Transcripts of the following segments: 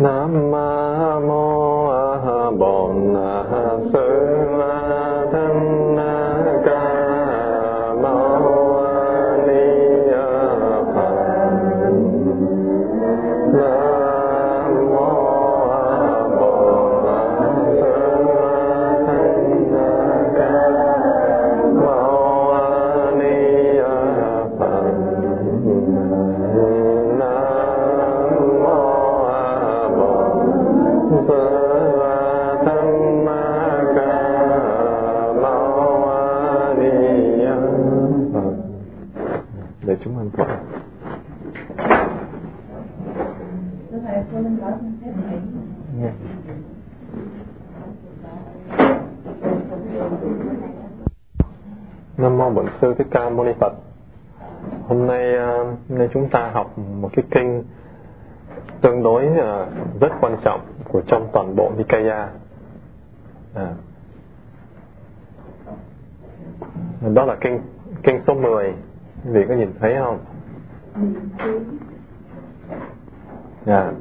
Nam mô A Bổn Sư Thích Mâu Ni Phật. Hôm nay ờ, hôm nay chúng ta học một cái kinh tương đối ờ, rất quan trọng của trong toàn bộ Nikaya. À. Đó là kinh kinh số 10. Quý vị có nhìn thấy không? Dạ.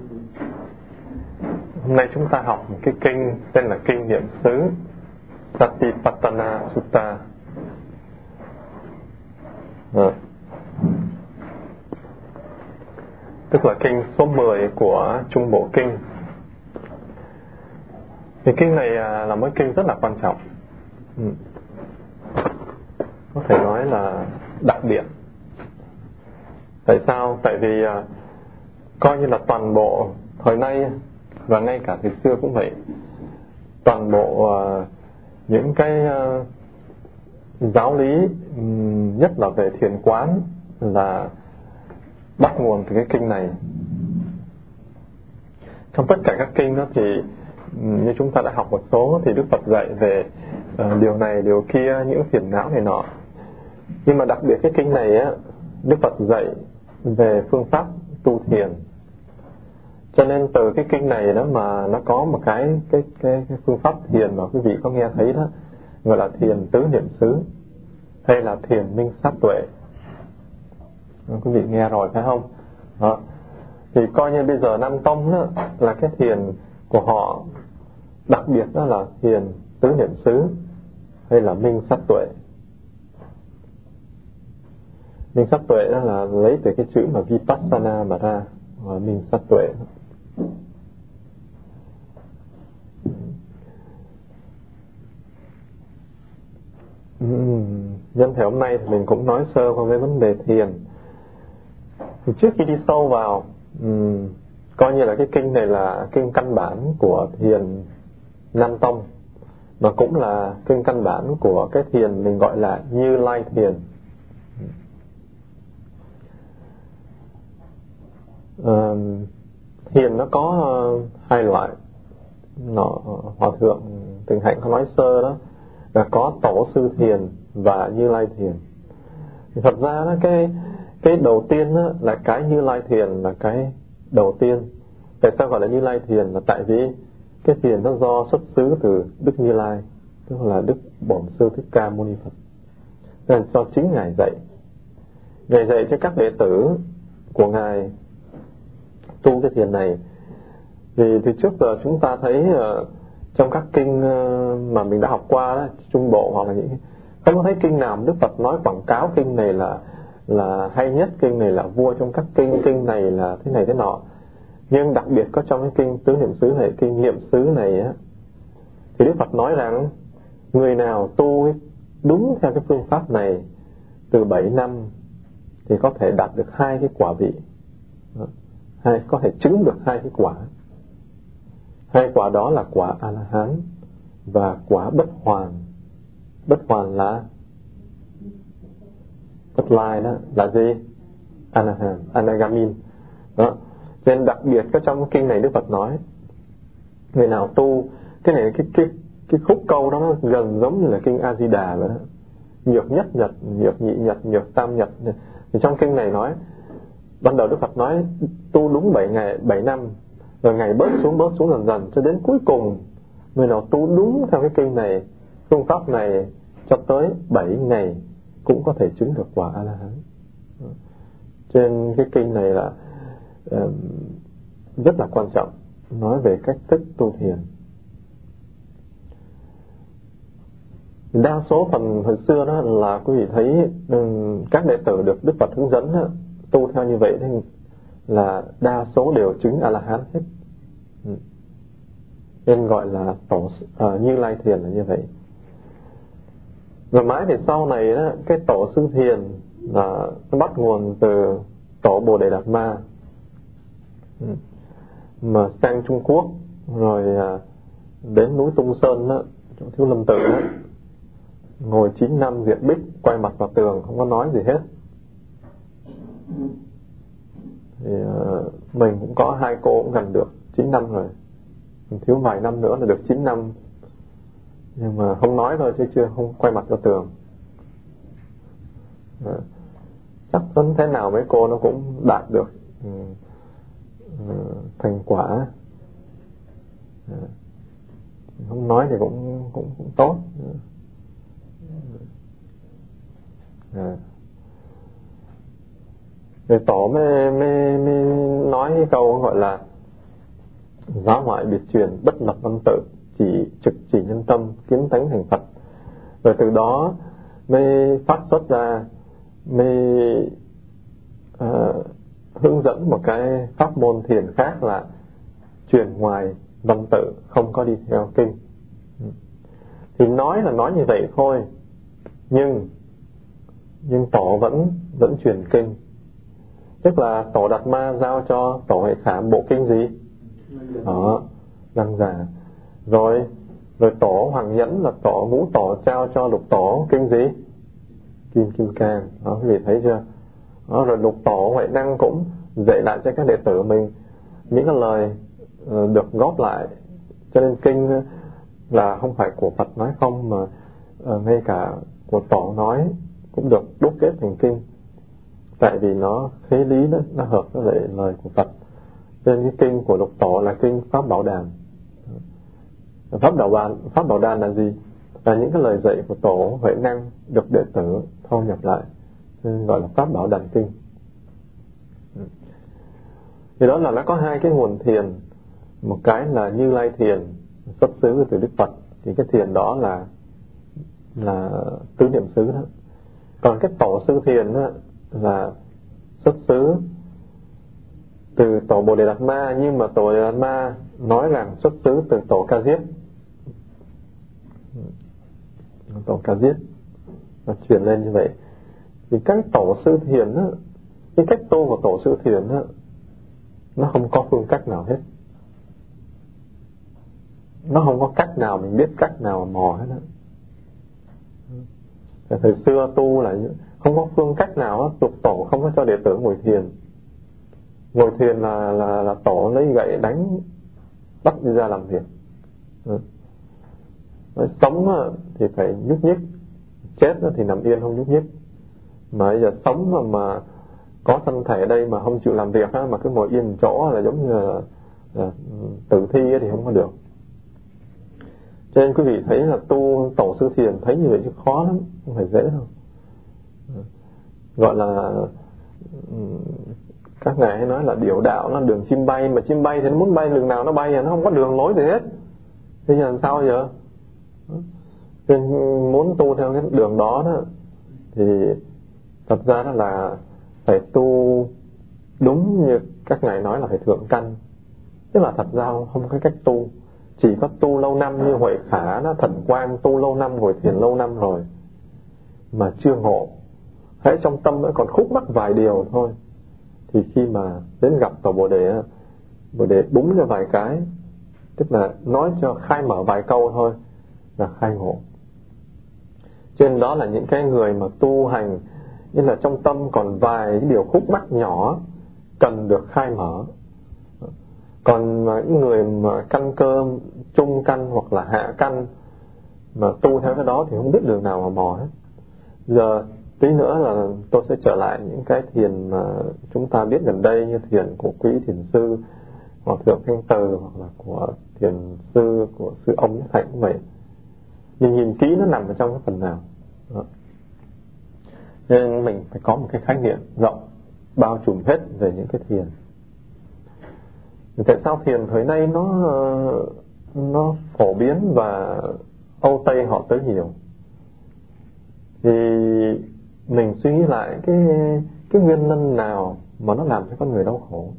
Hôm nay chúng ta học một cái kinh tên là kinh niệm xứ Satipatthana Sutta. Vâng. Tức là kinh số 10 của Trung Bộ Kinh. Thì kinh này à, là một kinh rất là quan trọng. Ừ. Có thể nói là đặc biệt. Tại sao? Tại vì à, coi như là toàn bộ thời nay, và ngay cả thời xưa cũng vậy, toàn bộ à, những cái giáo lý nhất là về thiền quán là bắt nguồn từ cái kinh này. Trong tất cả các kinh đó thì như chúng ta đã học một số thì Đức Phật dạy về uh, điều này điều kia những phiền não này nọ. Nhưng mà đặc biệt cái kinh này á Đức Phật dạy về phương pháp tu thiền. Cho nên từ cái kinh này đó mà nó có một cái cái cái, cái phương pháp thiền mà quý vị có nghe thấy đó gọi là thiền tứ niệm xứ, hay là thiền minh sát tuệ. Ừ, quý vị nghe rồi phải không? Đó. thì coi như bây giờ nam tông đó là cái thiền của họ, đặc biệt đó là thiền tứ niệm xứ, hay là minh sát tuệ. Minh sát tuệ đó là lấy từ cái chữ mà vipassana mà ra và minh sát tuệ. Nhân thể hôm nay thì mình cũng nói sơ qua về vấn đề thiền. Thì trước khi đi sâu vào, um, coi như là cái kinh này là kinh căn bản của thiền Nam Tông, mà cũng là kinh căn bản của cái thiền mình gọi là Như Lai Thiền. um, thiền nó có uh, hai loại nó hòa thượng tình hạnh có nói sơ đó là có tổ sư thiền và như lai thiền. Thì thật ra đó, cái cái đầu tiên đó, là cái như lai thiền là cái đầu tiên. Tại sao gọi là như lai thiền? Là tại vì cái thiền nó do xuất xứ từ đức như lai tức là đức bổn sư thích ca mâu ni phật. Nên do chính ngài dạy. Ngài dạy cho các đệ tử của ngài tu cái thiền này. Vì từ trước giờ chúng ta thấy uh, trong các kinh ờ, mà mình đã học qua đó, trung bộ hoặc là những không có thấy kinh nào Đức Phật nói quảng cáo kinh này là là hay nhất? Kinh này là vua trong các kinh kinh này là thế này thế nọ. Nhưng đặc biệt có trong cái kinh tứ niệm xứ này kinh niệm xứ này á thì Đức Phật nói rằng người nào tu đúng theo cái phương pháp này từ 7 năm thì có thể đạt được hai cái quả vị. Hai có thể chứng được hai cái quả hai quả đó là quả a la hán và quả bất hoàn. Bất hoàn là bất lai đó, là gì? A la hán anagamin đó nên đặc biệt có trong kinh này đức phật nói, người nào tu, cái này cái cái cái khúc câu đó nó gần giống như là kinh a di đà vậy đó. Nhược nhất nhật, nhược nhị nhật, nhược tam nhật. Thì trong kinh này nói, ban đầu Đức Phật nói tu đúng 7 ngày 7 năm rồi ngày bớt xuống bớt xuống dần dần cho đến cuối cùng người nào tu đúng theo cái kinh này phương pháp này cho tới 7 ngày cũng có thể chứng được quả a la hán trên cái kinh này là um, rất là quan trọng nói về cách thức tu thiền. Đa số phần hồi xưa đó là quý vị thấy um, các đệ tử được Đức Phật hướng dẫn đó, tu theo như vậy thì là đa số đều chứng a la hán hết ừ. nên gọi là tổ uh, như lai thiền là như vậy rồi mãi về sau này đó, cái tổ sư thiền là nó bắt nguồn từ tổ bồ đề đạt ma ừ. mà sang trung quốc rồi à, đến núi tung sơn đó chỗ thiếu lâm tự đó ngồi 9 năm diện bích quay mặt vào tường không có nói gì hết thì uh, mình cũng có hai cô cũng gần được 9 năm rồi. Mình thiếu vài năm nữa là được 9 năm. Nhưng mà không nói thôi chứ chưa không quay mặt cho tường. À, chắc vẫn thế nào mấy cô nó cũng đạt được uh, thành quả. À, không nói thì cũng cũng, cũng tốt. À. Rồi tổ mới, mới, mới nói cái câu gọi là giáo ngoại biệt truyền bất lập văn tự chỉ trực chỉ nhân tâm kiến tánh thành Phật. Rồi từ đó mới phát xuất ra mới uh, hướng dẫn một cái pháp môn thiền khác là truyền ngoài văn tự không có đi theo kinh. Thì nói là nói như vậy thôi nhưng nhưng tổ vẫn vẫn truyền kinh tức là tổ đạt ma giao cho tổ hệ khảm bộ kinh gì? Đó lăng giả rồi rồi tổ hoàng nhẫn là tổ ngũ tổ trao cho lục tổ kinh gì? Kim kim cang. Đó quý vị thấy chưa? Đó, rồi lục tổ huệ năng cũng dạy lại cho các đệ tử mình những cái lời ờ, được góp lại. Cho nên kinh là không phải của Phật nói không mà ờ, ngay cả của tổ nói cũng được đúc kết thành kinh tại vì nó, thế lý đó, nó hợp với lại lời của Phật. Nên cái kinh của lục tổ là kinh pháp bảo đàn. Pháp bảo đàn, pháp bảo đàn là gì? Là những cái lời dạy của tổ huệ năng được đệ tử thu nhập lại, nên gọi là pháp bảo đàn kinh. Thì đó là nó có hai cái nguồn thiền. Một cái là như lai thiền, xuất xứ từ đức phật. Thì cái thiền đó là là tứ niệm xứ đó. Còn cái tổ sư thiền đó là xuất xứ từ tổ Bồ Đề Đạt Ma. Nhưng mà tổ Bồ Đề Đạt Ma nói rằng xuất xứ từ tổ Ca Diếp. Tổ Ca Diếp nó chuyển lên như vậy. Thì các tổ sư thiền đó, cái cách tu của tổ sư thiền đó, nó không có phương cách nào hết. Nó không có cách nào mình biết cách nào mà mò hết đó thời xưa tu là không có phương cách nào lục tổ không có cho đệ tử ngồi thiền. Ngồi thiền là là là tổ lấy gậy đánh bắt đi ra làm việc. Ừ. Sống thì phải nhúc nhích. Chết thì nằm yên không nhúc nhích. Mà bây giờ sống mà, mà có thân thể ở đây mà không chịu làm việc mà cứ ngồi yên chỗ là giống như là, là ừ, tử thi thì không có được. Cho nên quý vị thấy là tu tổ sư thiền thấy như vậy chứ khó lắm không phải dễ đâu gọi là ừ, các ngài hay nói là điều đạo, nó đường chim bay, mà chim bay thì nó muốn bay đường nào nó bay à nó không có đường lối gì hết. Thế giờ làm sao giờ? Nên muốn tu theo cái đường đó đó, thì thật ra đó là phải tu đúng như các ngài nói là phải thượng căn. Tức là thật ra không có cách tu. Chỉ có tu lâu năm như Huệ Khả, nó thần quang tu lâu năm ngồi thiền lâu năm rồi, mà chưa ngộ hãy trong tâm nó còn khúc mắc vài điều thôi. Thì khi mà đến gặp tổ bồ đề bồ đề búng cho vài cái, tức là nói cho khai mở vài câu thôi, là khai ngộ. Trên đó là những cái người mà tu hành như là trong tâm còn vài cái điều khúc mắc nhỏ cần được khai mở. Còn những người mà căn cơ trung căn hoặc là hạ căn mà tu theo cái đó thì không biết đường nào mà mò hết. Giờ tí nữa là tôi sẽ trở lại những cái thiền mà chúng ta biết gần đây như thiền của quý thiền sư, hoặc thượng thanh từ, hoặc là của thiền sư, của sư ông nhất hạnh cũng vậy. Mình nhìn kỹ nó nằm ở trong cái phần nào. Đó. nên mình phải có một cái khái niệm rộng, bao trùm hết về những cái thiền. Tại sao thiền thời nay nó nó phổ biến và Âu Tây họ tới nhiều? Thì mình suy nghĩ lại cái cái nguyên nhân nào mà nó làm cho con người đau khổ.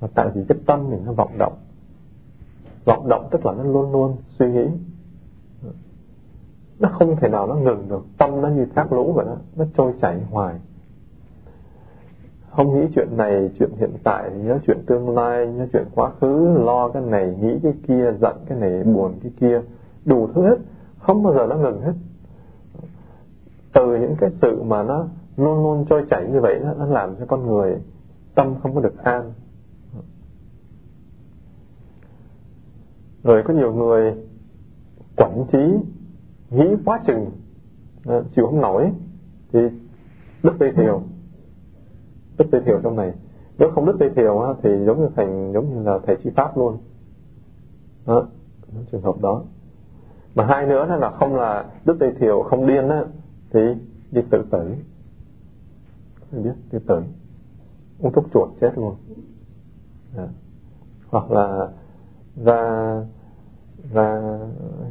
Và tại vì cái tâm mình nó vọng động. Vọng động tức là nó luôn luôn suy nghĩ. Nó không thể nào nó ngừng được. Tâm nó như thác lũ vậy đó. Nó trôi chảy hoài. Không nghĩ chuyện này, chuyện hiện tại, nhớ chuyện tương lai, nhớ chuyện quá khứ, lo cái này, nghĩ cái kia, giận cái này, buồn cái kia, đủ thứ hết. Không bao giờ nó ngừng hết từ những cái sự mà nó luôn luôn trôi chảy như vậy nó làm cho con người tâm không có được an. Rồi có nhiều người quản trí, nghĩ quá chừng ờ, chịu không nổi. Thì đứt dây thiều đứt dây thiều trong này. Nếu không đứt dây thiều thì giống như thành, giống như là thầy chi pháp luôn. Đó trường hợp đó. Mà hai nữa là không là đứt dây thiều không điên á thì đi tự tử. Biết đi tử uống thuốc chuột chết luôn. À. hoặc là ra ra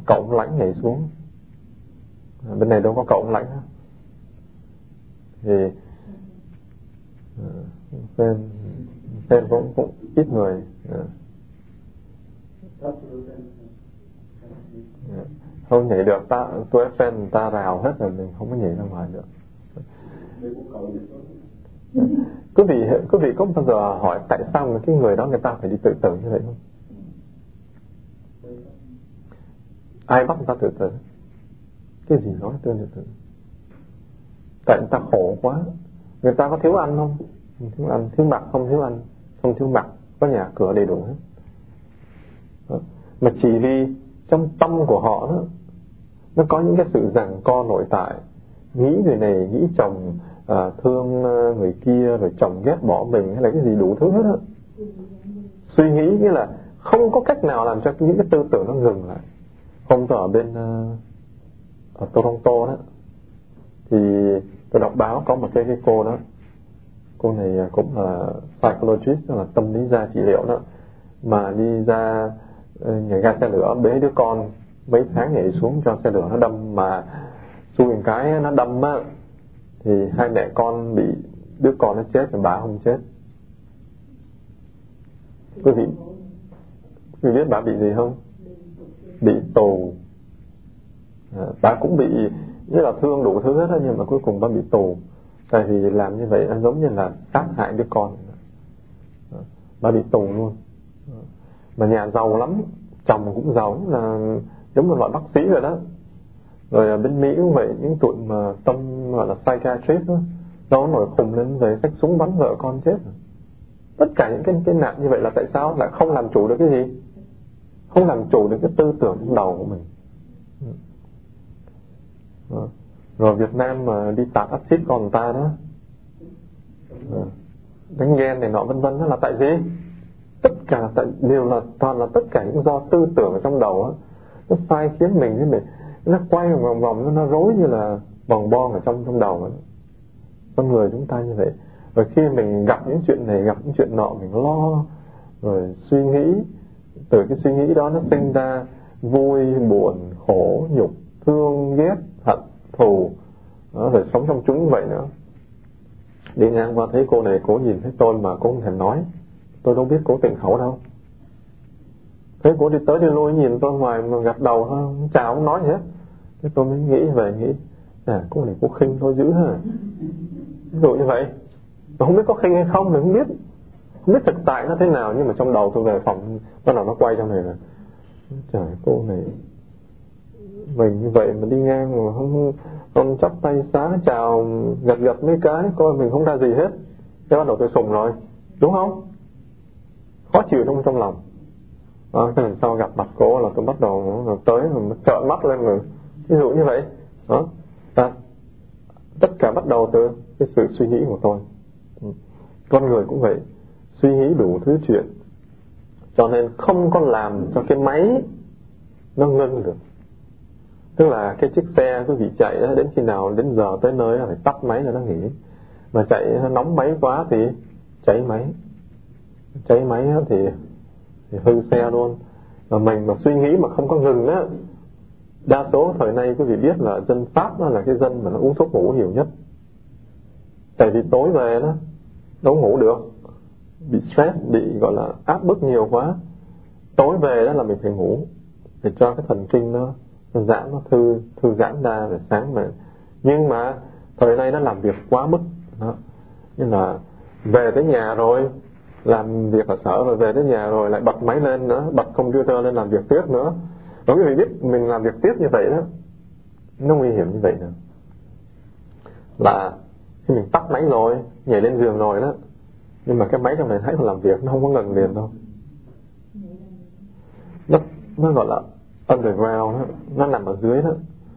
cổng lãnh nhảy xuống. À, bên này đâu có cổng lãnh thì ờ, tên tên cũng cũng ít người. À không nhảy được ta, tôi fan ta rào hết rồi, mình không có nhảy ra ngoài được. Quý vị quý vị có bao giờ hỏi tại sao cái người đó người ta phải đi tự tử như vậy không? Ai bắt người ta tự tử? Cái gì nói tôi tự tử? Tại người ta khổ quá. Người ta có thiếu ăn không thiếu ăn. Thiếu mặc không thiếu ăn. Không thiếu mặc. Có nhà cửa đầy đủ hết. Mà chỉ vì trong tâm của họ đó nó có những cái sự rằng co nội tại. Nghĩ người này nghĩ chồng à, thương à, người kia rồi chồng ghét bỏ mình hay là cái gì đủ thứ hết á. Suy nghĩ nghĩa là không có cách nào làm cho những cái tư tưởng nó ngừng lại. Hôm tôi ở bên à, ở Toronto đó thì tôi đọc báo có một cái cái cô đó. Cô này cũng là psychologist là tâm lý gia trị liệu đó. Mà đi ra ờ, nhà ga xe lửa bế đứa con mấy tháng nhảy xuống cho xe lửa nó đâm mà xuống một cái nó đâm á thì hai mẹ con bị đứa con nó chết và bà không chết. Quý vị quý vị biết bà bị gì không? Bị tù. À, bà cũng bị rất là thương đủ thứ hết đó, nhưng mà cuối cùng bà bị tù. Tại vì làm như vậy nó giống như là sát hại đứa con. À, bà bị tù luôn. À, mà nhà giàu lắm chồng cũng giàu là giống như loại bác sĩ rồi đó. Rồi ở bên Mỹ cũng vậy, những tụi mà tâm, gọi là, psychiatrist đó, nó nổi khùng lên về sách súng bắn vợ con chết. Tất cả những cái cái nạn như vậy là tại sao? Lại không làm chủ được cái gì? Không làm chủ được cái tư tưởng trong đầu của mình. Ừ. Ờ. Rồi, Việt Nam mà đi tạt axit con người ta đó. Ờ. Đánh ghen này nọ vân vân đó là tại gì? Tất cả, tại, đều là, toàn là tất cả những do tư tưởng ở trong đầu á nó sai khiến mình như mình nó quay vòng vòng nó, nó rối như là vòng bon ở trong trong đầu ấy. con người chúng ta như vậy. Rồi khi mình gặp những chuyện này gặp những chuyện nọ mình lo rồi suy nghĩ từ cái suy nghĩ đó nó sinh ra vui buồn khổ nhục thương ghét hận thù. Đó, rồi sống trong chúng vậy nữa. Đi ngang qua thấy cô này cố nhìn thấy tôi mà cô không thèm nói. Tôi đâu biết cố tình khẩu đâu thế cô đi tới đi lui, nhìn tôi ngoài mà gật đầu không chào không nói gì hết. Thế tôi mới nghĩ về, nghĩ à cô này cô khinh tôi dữ hả ví dụ như vậy. Tôi không biết có khinh hay không mình không biết. Không biết thực tại nó thế nào, nhưng mà trong đầu tôi về phòng, bắt đầu nó quay trong này là, trời, cô này mình như vậy mà đi ngang mà không không chắp tay xá chào, gật gật mấy cái, coi mình không ra gì hết. Thế bắt đầu tôi sùng rồi. Đúng không? Khó chịu trong trong lòng đó, cái lần sau gặp mặt cô là tôi bắt đầu là tới là trợn mắt lên rồi. Ví dụ như vậy. Đó. À, tất cả bắt đầu từ cái sự suy nghĩ của tôi. Ừ. Con người cũng vậy. Suy nghĩ đủ thứ chuyện. Cho nên không có làm cho cái máy nó ngưng được. Tức là cái chiếc xe quý vị chạy đến khi nào đến giờ tới nơi phải tắt máy cho nó nghỉ. Mà chạy nó nóng máy quá thì cháy máy. Cháy máy thì thì hư xe luôn. Mà mình mà suy nghĩ mà không có ngừng á đa số thời nay quý vị biết là dân pháp nó là cái dân mà nó uống thuốc ngủ nhiều nhất. Tại vì tối về đó đâu ngủ được. Bị stress bị gọi là áp bức nhiều quá. Tối về đó là mình phải ngủ để cho cái thần kinh nó, nó giãn nó thư thư giãn ra để sáng mà nhưng mà thời nay nó làm việc quá mức. Đó. nên là về tới nhà rồi làm việc ở sở rồi về đến nhà rồi lại bật máy lên nữa bật computer lên làm việc tiếp nữa. Đối với vị biết mình làm việc tiếp như vậy đó nó nguy hiểm như vậy nữa là khi mình tắt máy rồi nhảy lên giường rồi đó nhưng mà cái máy trong này thấy còn làm việc nó không có ngừng liền đâu. Nó nó gọi là underground đó. nó nằm ở dưới đó.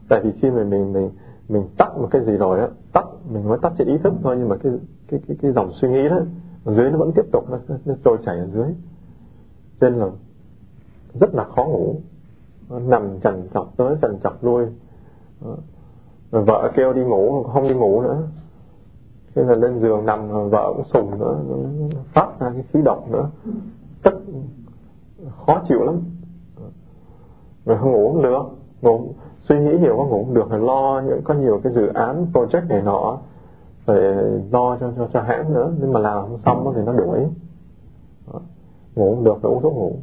Tại vì khi mình mình mình mình tắt một cái gì rồi á tắt mình mới tắt trên ý thức thôi nhưng mà cái cái cái, cái dòng suy nghĩ đó dưới nó vẫn tiếp tục nó, nó trôi chảy ở dưới. Nên là rất là khó ngủ. Nằm trằn chọc tới trằn chọc lui. Rồi vợ kêu đi ngủ không đi ngủ nữa. Thế là lên giường nằm rồi vợ cũng sùng nữa. Phát ra cái khí độc nữa. Tức khó chịu lắm. Rồi không ngủ không được. Ngủ suy nghĩ nhiều quá ngủ không được. Rồi lo những có nhiều cái dự án project này nọ phải lo ờ, cho cho cho hãng nữa. Nhưng mà làm không xong thì nó đuổi. Ngủ không được phải uống thuốc ngủ.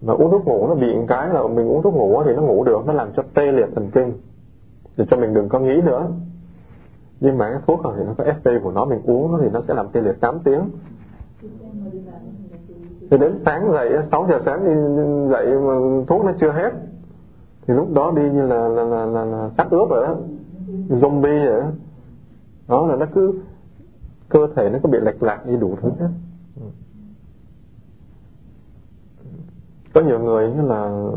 Mà uống thuốc ngủ nó bị một cái là mình uống thuốc ngủ thì nó ngủ được nó làm cho tê liệt thần kinh. Để cho mình đừng có nghĩ nữa. Nhưng mà cái thuốc thì nó có FP của nó mình uống nó thì nó sẽ làm tê liệt 8 tiếng. Thì đến sáng dậy 6 giờ sáng đi dậy mà thuốc nó chưa hết. Thì lúc đó đi như là là là là, là xác ướp rồi đó zombie rồi đó đó là nó cứ cơ thể nó có bị lệch lạc đi đủ thứ hết. Có nhiều người như là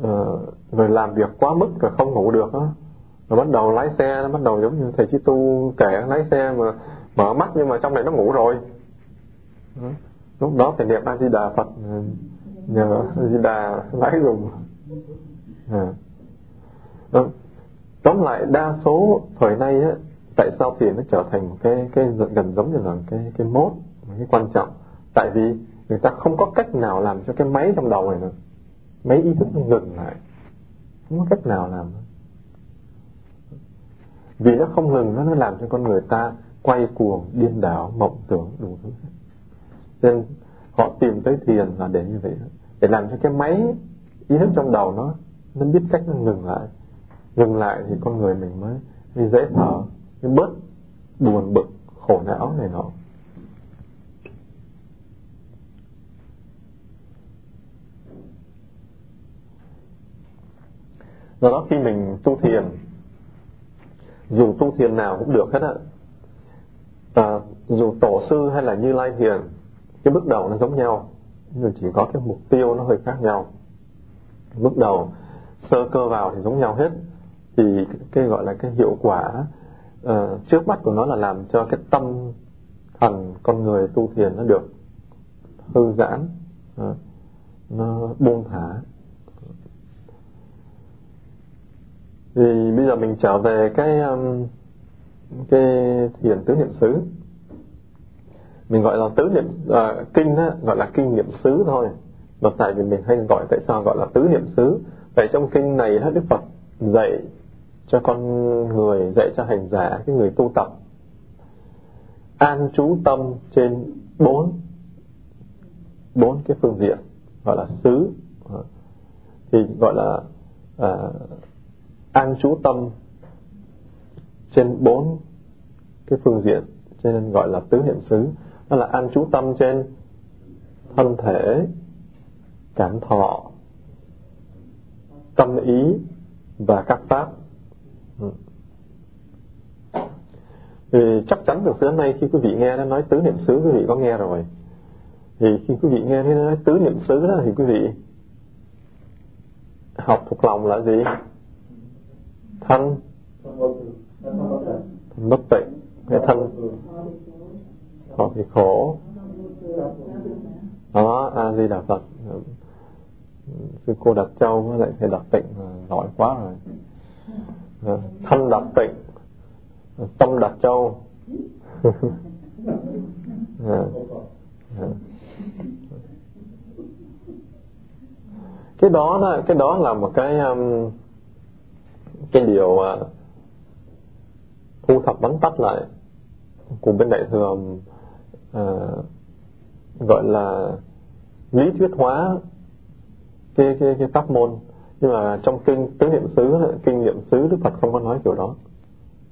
uh, người làm việc quá mức rồi không ngủ được đó rồi bắt đầu lái xe nó bắt đầu giống như thầy chi tu kể lái xe mà mở mắt nhưng mà trong này nó ngủ rồi. Lúc đó phải niệm a di đà phật ờ, nhờ a di đà lái dùng à. Dạ. đó. tóm lại đa số thời nay á tại sao tiền nó trở thành cái cái gần giống như là cái cái mốt cái quan trọng? Tại vì người ta không có cách nào làm cho cái máy trong đầu này nữa máy ý thức nó ngừng lại. Không có cách nào làm vì nó không ngừng nó nó làm cho con người ta quay cuồng điên đảo mộng tưởng đủ thứ. Nên họ tìm tới thiền là để như vậy để làm cho cái máy ý thức trong đầu nó nó biết cách nó ngừng lại. Ngừng lại thì con người mình mới, mới dễ thở nhưng bớt buồn bực khổ não này nọ do đó khi mình tu thiền dù tu thiền nào cũng được hết ạ. à, dù tổ sư hay là như lai thiền cái bước đầu nó giống nhau nhưng chỉ có cái mục tiêu nó hơi khác nhau bước đầu sơ cơ vào thì giống nhau hết thì cái gọi là cái hiệu quả uh, trước mắt của nó là làm cho cái tâm thần con người tu thiền nó được thư giãn uh, nó buông thả. Thì bây giờ mình trở về cái um, cái thiền tứ niệm xứ. Mình gọi là tứ niệm uh, kinh á, gọi là kinh niệm xứ thôi. Mà tại vì mình hay gọi tại sao gọi là tứ niệm xứ? Tại trong kinh này hết đức phật dạy cho con người dạy cho hành giả cái người tu tập. An trú tâm trên bốn bốn cái phương diện gọi là xứ. Thì gọi là à, an trú tâm trên bốn cái phương diện cho nên gọi là tứ niệm xứ. Đó là an trú tâm trên thân thể cảm thọ tâm ý và các pháp ừ thì chắc chắn từ xưa nay khi quý vị nghe nó nói tứ niệm xứ, quý vị có nghe rồi. Thì khi quý vị nghe nó nói tứ niệm xứ đó, thì quý vị học thuộc lòng là gì? Thân. Thân bất tịnh. Cái thân. Thọ thì khổ. Đó a di đà phật sư cô đặt châu với lại thầy đặt tịnh giỏi quá rồi. Thân đặt tịnh tâm đặt Châu. Dạ. Dạ. Cái đó, đó cái đó là một cái um, cái điều uh, thu thập bắn tắt lại của bên đại thừa uh, gọi là lý thuyết hóa cái cái cái pháp môn. Nhưng mà trong kinh tứ niệm xứ kinh niệm xứ đức phật không có nói kiểu đó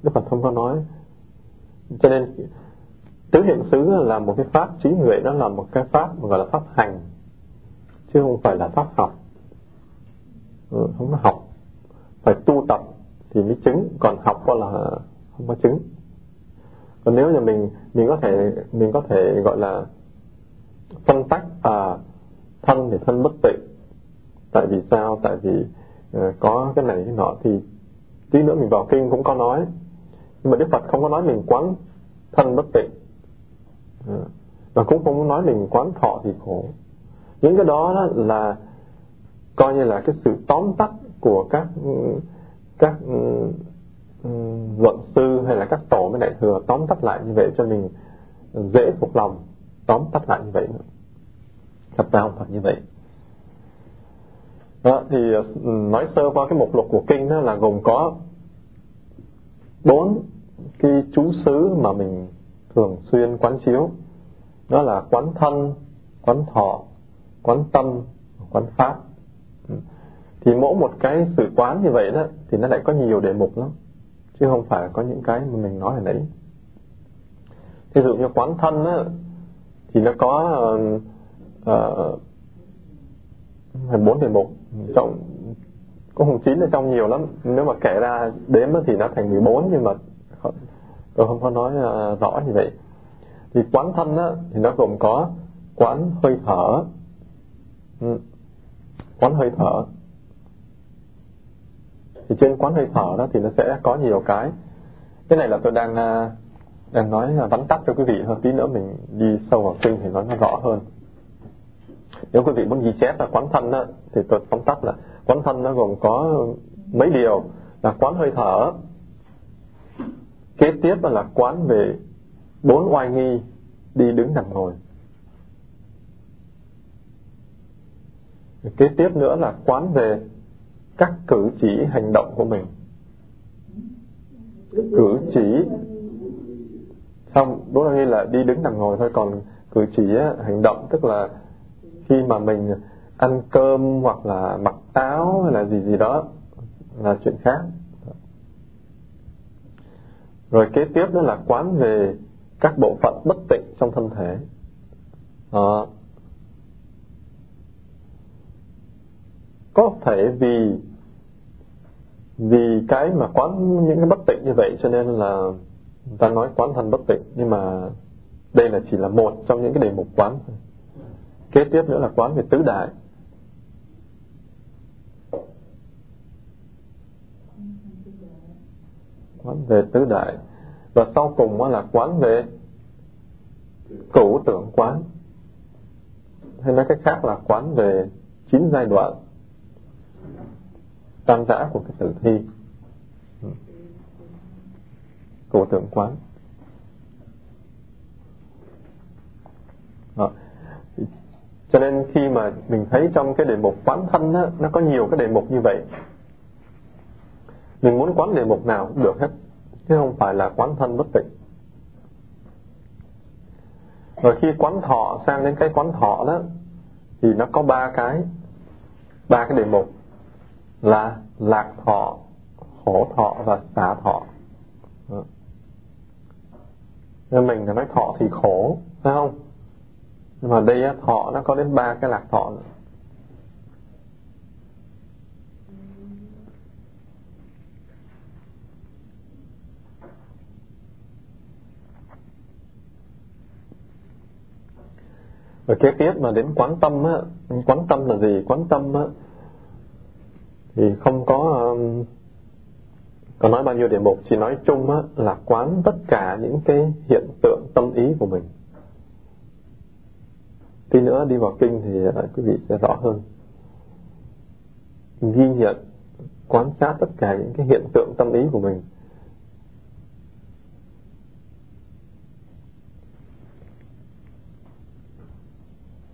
đức phật không có nói. Cho nên tứ niệm xứ là một cái pháp trí huệ đó là một cái pháp gọi là pháp hành chứ không phải là pháp học. Ừ, không có học. Phải tu tập thì mới chứng còn học có là không có chứng. Còn nếu như mình mình có thể mình có thể gọi là phân tách à thân thì thân bất tịnh. Tại vì sao? Tại vì uh, có cái này cái nọ thì tí nữa mình vào kinh cũng có nói nhưng mà đức phật không có nói mình quán thân bất tịnh. À, và cũng không có nói mình quán thọ thì khổ. Những cái đó, đó là coi như là cái sự tóm tắt của các các ừ, luận sư hay là các tổ với đại thừa tóm tắt lại như vậy cho mình dễ phục lòng tóm tắt lại như vậy gặp thật ra không phải như vậy. Đó, thì ừ, nói sơ qua cái mục lục của kinh đó là gồm có bốn cái chú xứ mà mình thường xuyên quán chiếu đó là quán thân quán thọ quán tâm quán pháp. Ừ. Thì mỗi một cái sự quán như vậy đó thì nó lại có nhiều đề mục lắm chứ không phải có những cái mà mình nói hồi nãy. Ví dụ như quán thân á thì nó có uh, uh, bốn đề mục trong có hùng chín ở trong nhiều lắm. Nếu mà kể ra đếm thì nó thành 14 nhưng mà tôi không có nói uh, rõ như vậy. Thì quán thân á, thì nó gồm có quán hơi thở. Ừ. quán hơi thở. Thì trên quán hơi thở đó thì nó sẽ có nhiều cái. Cái này là tôi đang uh, đang nói ờ, vắn tắt cho quý vị hơn. Tí nữa mình đi sâu vào kinh thì nói nó rõ hơn. Nếu quý vị muốn ghi chép là quán thân đó, thì tôi phóng tắt là quán thân nó gồm có mấy điều. Là quán hơi thở. Kế tiếp là quán về bốn oai nghi đi đứng nằm ngồi. Kế tiếp nữa là quán về các cử chỉ hành động của mình. Cử chỉ. Không đúng là nghi là đi đứng nằm ngồi thôi. Còn cử chỉ hành động, tức là khi mà mình ăn cơm hoặc là mặc áo hay là gì gì đó là chuyện khác. Rồi kế tiếp đó là quán về các bộ phận bất tịnh trong thân thể. Đó. có thể vì vì cái mà quán, những cái bất tịnh như vậy cho nên là người ta nói quán thân bất tịnh, nhưng mà đây là chỉ là một trong những cái đề mục quán kế tiếp nữa là quán về tứ đại. Quán về tứ đại. Và sau cùng là quán về cửu tưởng quán. Hay nói cách khác là quán về chín giai đoạn tam giã của cái tử thi. Cửu tưởng quán. Đó. cho nên khi mà mình thấy trong cái đề mục quán thân á, nó có nhiều cái đề mục như vậy mình muốn quán đề mục nào cũng được hết, chứ không phải là quán thân bất tịnh. Rồi khi quán thọ, sang đến cái quán thọ đó, thì nó có ba cái ba cái đề mục là lạc thọ, khổ thọ và xả thọ. Nên mình là nói thọ thì khổ, phải không? Nhưng mà đây thọ nó có đến ba cái lạc thọ nữa. Và kế tiếp mà đến quán tâm á, quán tâm là gì? Quán tâm á, thì không có um, có nói bao nhiêu đề mục, chỉ nói chung á, là quán tất cả những cái hiện tượng tâm ý của mình. Tí nữa đi vào kinh thì uh, quý vị sẽ rõ hơn. Ghi nhận, quán sát tất cả những cái hiện tượng tâm ý của mình.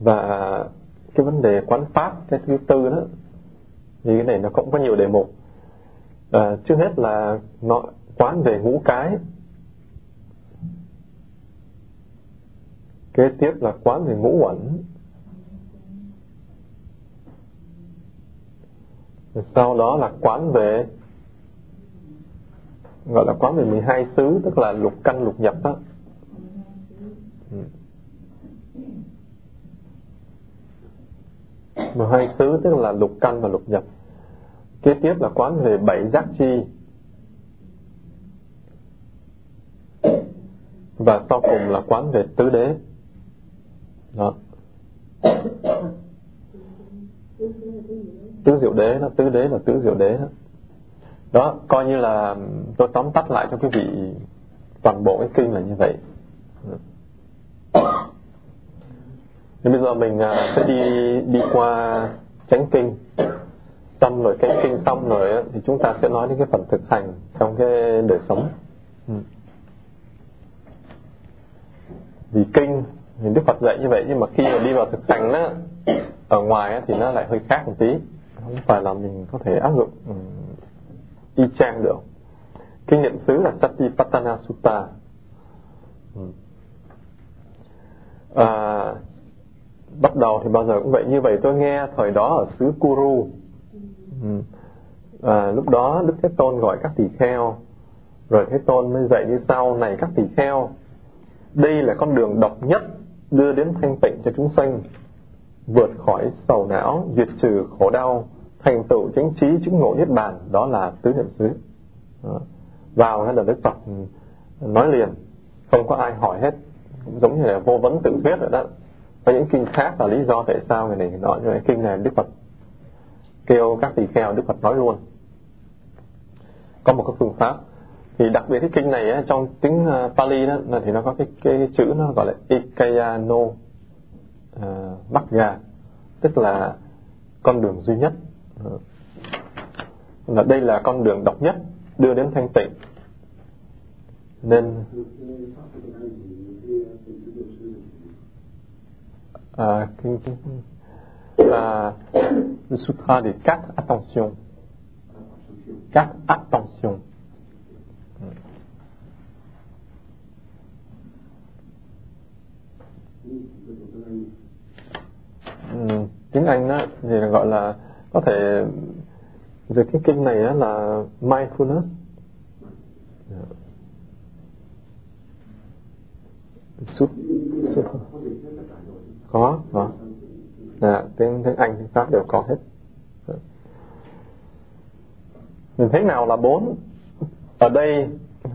Và cái vấn đề quán pháp cái thứ tư đó thì cái này nó cũng có nhiều đề mục. À, trước hết là nó quán về ngũ cái. Kế tiếp là quán về ngũ uẩn. Sau đó là quán về gọi là quán về 12 xứ tức là lục căn lục nhập đó ừ. 12 xứ tức là lục căn và lục nhập. Kế tiếp là quán về bảy giác chi. Và sau cùng là quán về tứ đế. Đó. Tứ diệu đế nó tứ đế là tứ diệu đế đó. Đó, coi như là tôi tóm tắt lại cho quý vị toàn bộ cái kinh là như vậy nên bây giờ mình à, sẽ đi đi qua chánh kinh xong rồi cái kinh xong rồi thì chúng ta sẽ nói đến cái phần thực hành trong cái đời sống ừ. vì kinh thì Đức Phật dạy như vậy nhưng mà khi mà đi vào thực hành đó ở ngoài thì nó lại hơi khác một tí không phải là mình có thể áp dụng um, y chang được kinh niệm xứ là Satipatthana Sutta ừ. à, bắt đầu thì bao giờ cũng vậy. Như vậy tôi nghe thời đó ở xứ Kuru. Ừ. À, lúc đó Đức Thế Tôn gọi các tỳ kheo. Rồi Thế Tôn mới dạy như sau. Này các tỳ kheo đây là con đường độc nhất đưa đến thanh tịnh cho chúng sanh. Vượt khỏi sầu não diệt trừ khổ đau thành tựu chánh trí chứng ngộ niết bàn. Đó là tứ niệm xứ. Vào hay là đức phật ừ, nói liền. Không có ai hỏi hết. Cũng giống như là vô vấn tự thuyết rồi đó có những kinh khác là lý do tại sao người này người nọ nhưng mà kinh này đức phật. Kêu các tỳ kheo đức phật nói luôn. Có một cái phương pháp. Thì đặc biệt cái kinh này ấy, trong tiếng uh, Pali đó thì nó có cái cái chữ nó gọi là Ikayano à, uh, Magga tức là con đường duy nhất. Là đây là con đường độc nhất đưa đến thanh tịnh. Nên euh, kinh kinh sutra des quatre attentions. quatre attentions. ừ, tiếng Anh á, thì gọi là có thể về cái kinh này á là mindfulness suốt suốt có đó. à, tiếng tiếng Anh tiếng Pháp đều có hết mình thấy nào là bốn ở đây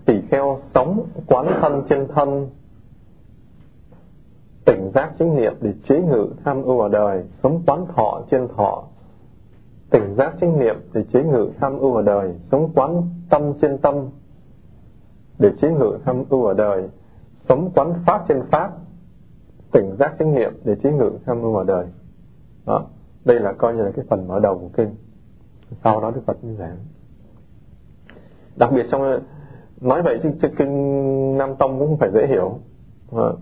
tỷ kheo sống quán thân trên thân tỉnh giác chứng niệm để chế ngự tham ưu ở đời sống quán thọ trên thọ tỉnh giác chứng niệm để chế ngự tham ưu ở đời sống quán tâm trên tâm để chế ngự tham ưu ở đời sống quán pháp trên pháp tỉnh giác chánh niệm để trí ngự tham mưu vào đời. Đó đây là coi như là cái phần mở đầu của kinh. Sau đó đức phật mới giảng. Đặc biệt trong nói vậy chứ, chứ kinh nam tông cũng không phải dễ hiểu. Ờ,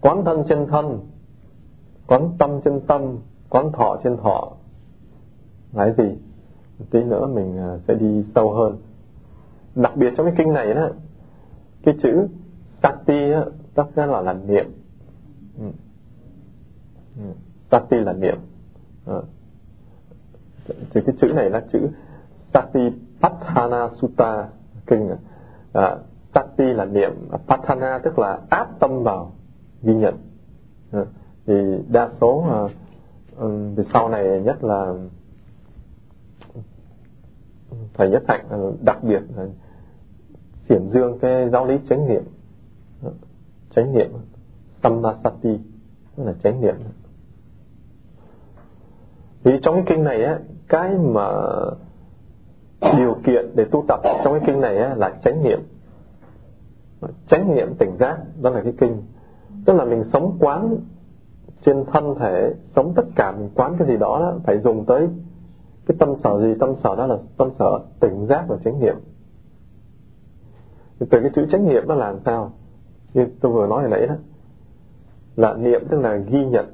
quán thân trên thân quán tâm trên tâm quán thọ trên thọ. Là cái gì? Một tí nữa mình à, sẽ đi sâu hơn. Đặc biệt trong cái kinh này đó cái chữ sati á tất ra là là niệm. Ừ. Ừ. sati là niệm. À. thì cái chữ này là chữ sati patthana sutta kinh à, sati là niệm patthana tức là áp tâm vào ghi nhận. À, thì đa số à, thì sau này nhất là thầy nhất hạnh đặc biệt là xiển dương cái giáo lý chánh niệm. Chánh niệm sammasati tức là chánh niệm vì trong cái kinh này á cái mà điều kiện để tu tập trong cái kinh này á, là chánh niệm chánh niệm tỉnh giác đó là cái kinh. Tức là mình sống quán trên thân thể sống tất cả mình quán cái gì đó, đó phải dùng tới cái tâm sở gì? Tâm sở đó là tâm sở tỉnh giác và chánh niệm từ cái chữ chánh niệm nó làm sao? Như tôi vừa nói hồi nãy đó là niệm, tức là ghi nhận.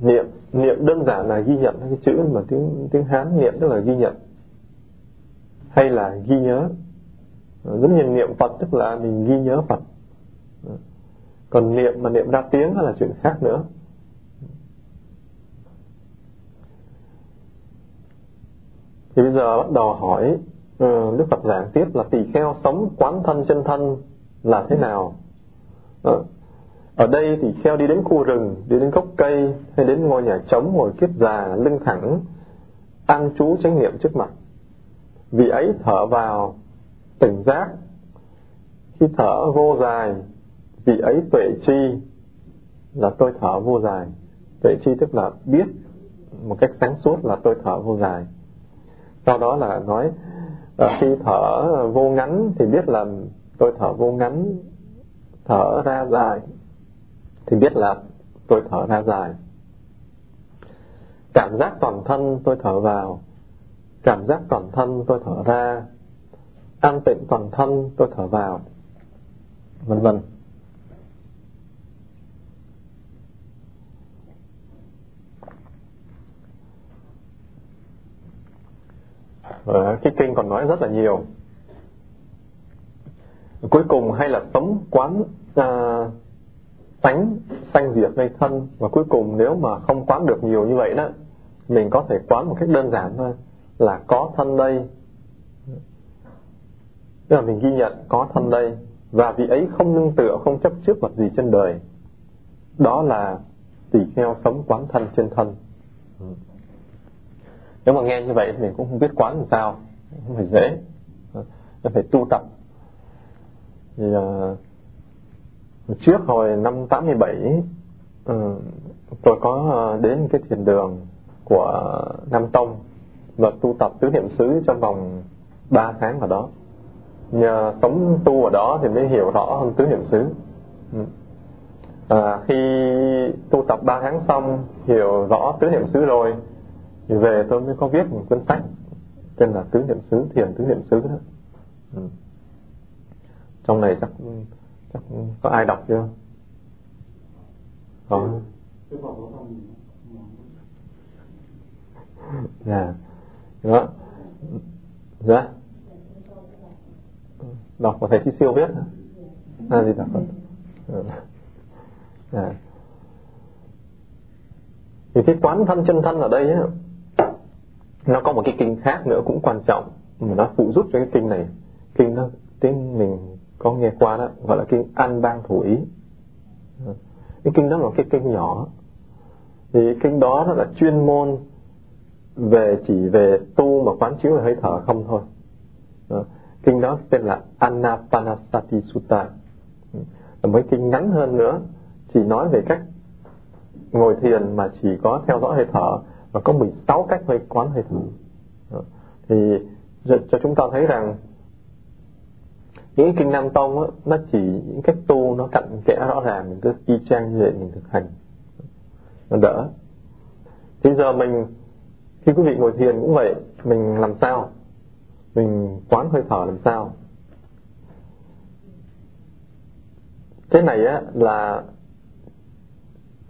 Niệm niệm đơn giản là ghi nhận, cái chữ mà tiếng tiếng hán niệm tức là ghi nhận. Hay là ghi nhớ. Ờ, giống như niệm phật tức là mình ghi nhớ phật. Ờ, còn niệm mà niệm ra tiếng là chuyện khác nữa. Thì bây giờ bắt đầu hỏi ờ, Đức Phật giảng tiếp là tỳ kheo sống quán thân chân thân là thế nào? Đó ở đây thì kheo đi đến khu rừng đi đến gốc cây hay đến ngôi nhà trống ngồi kiết già lưng thẳng an trú chánh niệm trước mặt. Vì ấy thở vào tỉnh giác. Khi thở vô dài vì ấy tuệ chi là tôi thở vô dài. Tuệ chi tức là biết một cách sáng suốt là tôi thở vô dài. Sau đó là nói à, khi thở vô ngắn thì biết là tôi thở vô ngắn thở ra dài thì biết là tôi thở ra dài. Cảm giác toàn thân tôi thở vào cảm giác toàn thân tôi thở ra an tịnh toàn thân tôi thở vào vân vân. Và cái kinh còn nói rất là nhiều. Cuối cùng hay là sống quán à, sánh sanh diệt gây thân. Và cuối cùng nếu mà không quán được nhiều như vậy đó mình có thể quán một cách đơn giản thôi là có thân đây. Tức là mình ghi nhận có thân đây. Và vị ấy không nương tựa không chấp trước vật gì trên đời. Đó là tỳ kheo sống quán thân trên thân. Nếu mà nghe như vậy thì mình cũng không biết quán làm sao. Không phải dễ. Phải tu tập. Thì uh, trước hồi năm 87 ờ, tôi có ờ, đến cái thiền đường của Nam Tông và tu tập tứ niệm xứ trong vòng 3 tháng ở đó. Nhờ sống tu ở đó thì mới hiểu rõ hơn tứ niệm xứ. À, khi tu tập 3 tháng xong hiểu rõ tứ niệm xứ rồi thì về tôi mới có viết một cuốn sách tên là tứ niệm xứ thiền tứ niệm xứ đó. Ừ. trong này chắc chắc có ai đọc chưa? Có dạ đó dạ. Đọc có thể chi siêu viết à gì đọc à. thì cái quán thân chân thân ở đây á nó có một cái kinh khác nữa cũng quan trọng mà nó phụ giúp cho cái kinh này. Kinh nó tiếng mình có nghe qua đó, gọi là kinh an bang thủ ý. Cái kinh đó là cái kinh nhỏ. Thì kinh đó nó là chuyên môn về chỉ về tu mà quán chiếu về hơi thở không thôi. Kinh đó tên là Anapanasati Sutta là mấy kinh ngắn hơn nữa, chỉ nói về cách ngồi thiền mà chỉ có theo dõi hơi thở và có 16 cách hơi quán hơi thở. Thì cho chúng ta thấy rằng những kinh Nam Tông á, nó chỉ những cách tu nó cặn kẽ rõ ràng mình cứ y chang như vậy mình thực hành. Nó đỡ. Thế giờ mình khi quý vị ngồi thiền cũng vậy mình làm sao? Mình quán hơi thở làm sao? Cái này á là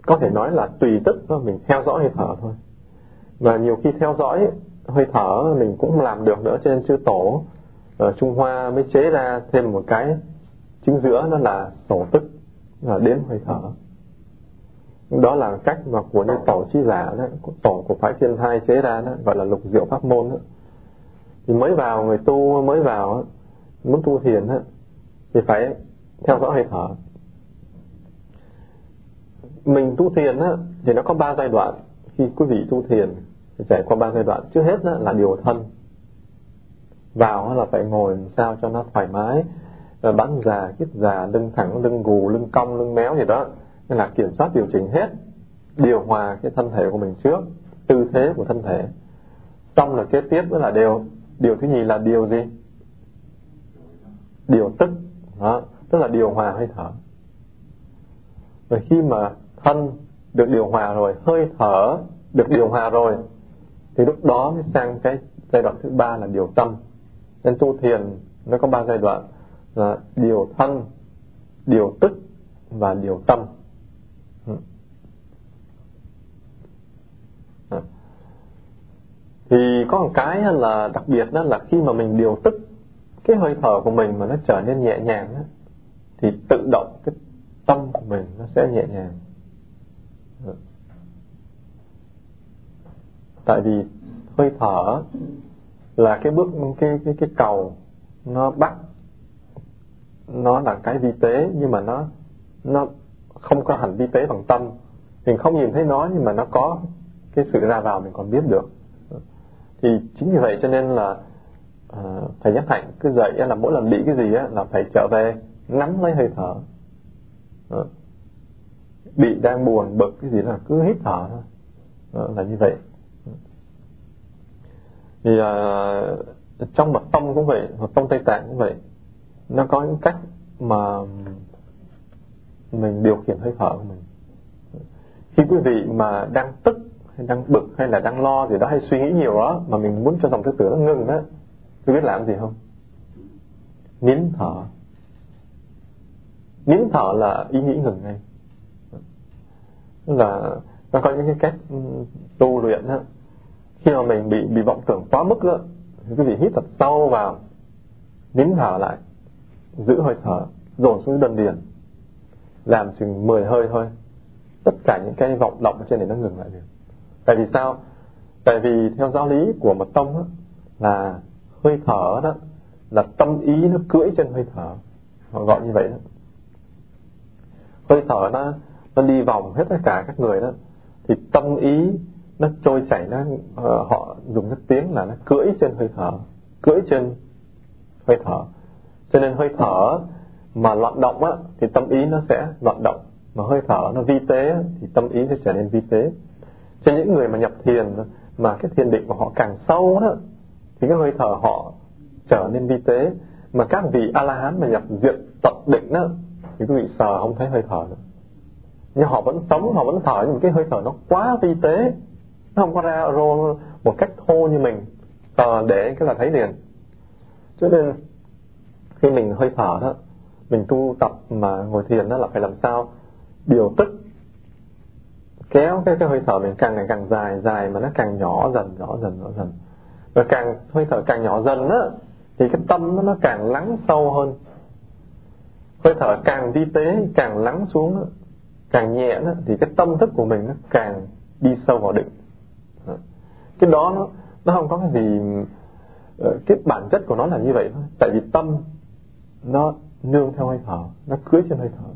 có thể nói là tùy tức thôi mình theo dõi hơi thở thôi. Và nhiều khi theo dõi hơi thở mình cũng làm được nữa cho nên chư tổ ở Trung Hoa mới chế ra thêm một cái chính giữa đó là tổ tức là đếm hơi thở. Đó là cách mà của những tổ chi giả đó, tổ của phái thiên thai chế ra đó gọi là lục diệu pháp môn đó. thì mới vào người tu mới vào muốn tu thiền đó, thì phải theo dõi hơi thở. Mình tu thiền đó, thì nó có ba giai đoạn. Khi quý vị tu thiền thì trải qua ba giai đoạn. Trước hết đó, là điều thân vào là phải ngồi làm sao cho nó thoải mái rồi bắn già kiết già lưng thẳng lưng gù lưng cong lưng méo gì đó. Nên là kiểm soát điều chỉnh hết điều hòa cái thân thể của mình trước tư thế của thân thể. Xong là kế tiếp nữa là điều điều thứ nhì là điều gì? Điều tức đó, tức là điều hòa hơi thở. Rồi khi mà thân được điều hòa rồi hơi thở được điều hòa rồi thì lúc đó mới sang cái giai đoạn thứ ba là điều tâm nên tu thiền nó có ba giai đoạn là điều thân điều tức và điều tâm. Ừ. Ừ. Thì có một cái là đặc biệt đó là khi mà mình điều tức cái hơi thở của mình mà nó trở nên nhẹ nhàng đó, thì tự động cái tâm của mình nó sẽ nhẹ nhàng. Ừ. Tại vì hơi thở là cái bước cái cái cái cầu nó bắt nó là cái vi tế nhưng mà nó nó không có hành vi tế bằng tâm. Mình không nhìn thấy nó nhưng mà nó có cái sự ra vào mình còn biết được. Thì chính vì vậy cho nên là uh, thầy giác hạnh cứ dạy là mỗi lần bị cái gì á là phải trở về nắm lấy hơi thở. Uh, bị đang buồn bực cái gì là cứ hít thở thôi. Uh, là như vậy thì uh, trong mật tông cũng vậy mật tông tây tạng cũng vậy nó có những cách mà mình điều khiển hơi thở của mình. Khi quý vị mà đang tức hay đang bực hay là đang lo gì đó hay suy nghĩ nhiều đó mà mình muốn cho dòng tư tưởng nó ngừng đó quý biết làm gì không? Nín thở. Nín thở là ý nghĩ ngừng ngay. Là nó có những cái cách ừ, tu luyện đó khi mà mình bị bị vọng tưởng quá mức đó thì quý vị hít thật sâu vào nín thở lại giữ hơi thở dồn xuống đần điền làm chừng 10 hơi thôi. Tất cả những cái vọng động ở trên này nó ngừng lại được. Tại vì sao? Tại vì theo giáo lý của mật tông đó, là hơi thở đó là tâm ý nó cưỡi trên hơi thở. Họ gọi như vậy đó. Hơi thở nó nó đi vòng hết tất cả các người đó thì tâm ý nó trôi chảy nó uh, họ dùng cái tiếng là nó cưỡi trên hơi thở cưỡi trên hơi thở. Cho nên hơi thở mà loạn động á thì tâm ý nó sẽ loạn động. Mà hơi thở nó vi tế thì tâm ý sẽ trở nên vi tế. Cho những người mà nhập thiền mà cái thiền định của họ càng sâu đó thì cái hơi thở họ trở nên vi tế. Mà các vị a la hán mà nhập diện tập định đó thì quý vị sờ không thấy hơi thở nữa. Nhưng họ vẫn sống họ vẫn thở nhưng cái hơi thở nó quá vi tế nó không có ra rô một cách thô như mình à, để cái là thấy liền. Cho nên khi mình hơi thở đó mình tu tập mà ngồi thiền đó là phải làm sao điều tức kéo cái cái hơi thở mình càng ngày càng dài dài mà nó càng nhỏ dần nhỏ dần nhỏ dần. Và càng hơi thở càng nhỏ dần á thì cái tâm nó, nó càng lắng sâu hơn. Hơi thở càng đi tế càng lắng xuống càng nhẹ đó, thì cái tâm thức của mình nó càng đi sâu vào định cái đó nó nó không có cái gì ờ, cái bản chất của nó là như vậy thôi. Tại vì tâm nó nương theo hơi thở, nó cưới trên hơi thở.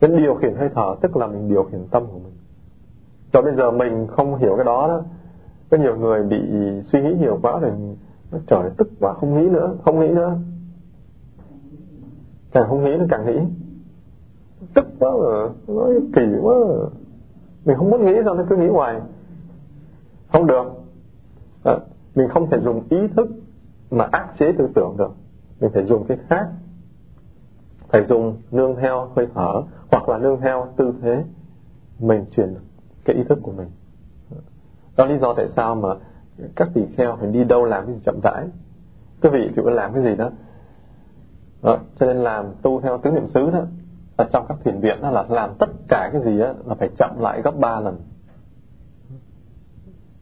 Cái điều khiển hơi thở, tức là mình điều khiển tâm của mình. Cho bây giờ mình không hiểu cái đó đó, có nhiều người bị suy nghĩ nhiều quá rồi, nó trời, tức quá, không nghĩ nữa, không nghĩ nữa. Càng không nghĩ nó càng nghĩ. Tức quá rồi nói kỳ quá rồi. mình không muốn nghĩ sao nó cứ nghĩ hoài không được. Đó. mình không thể dùng ý thức mà áp chế tư tưởng được. Mình phải dùng cái khác. Phải dùng nương theo hơi thở hoặc là nương theo tư thế mình chuyển cái ý thức của mình. Đó lý do tại sao mà các tỷ kheo phải đi đâu làm cái gì chậm rãi. Quý vị chịu làm cái gì đó. Đó, cho nên làm tu theo tứ niệm xứ đó ở trong các thiền viện đó là làm tất cả cái gì đó, là phải chậm lại gấp ba lần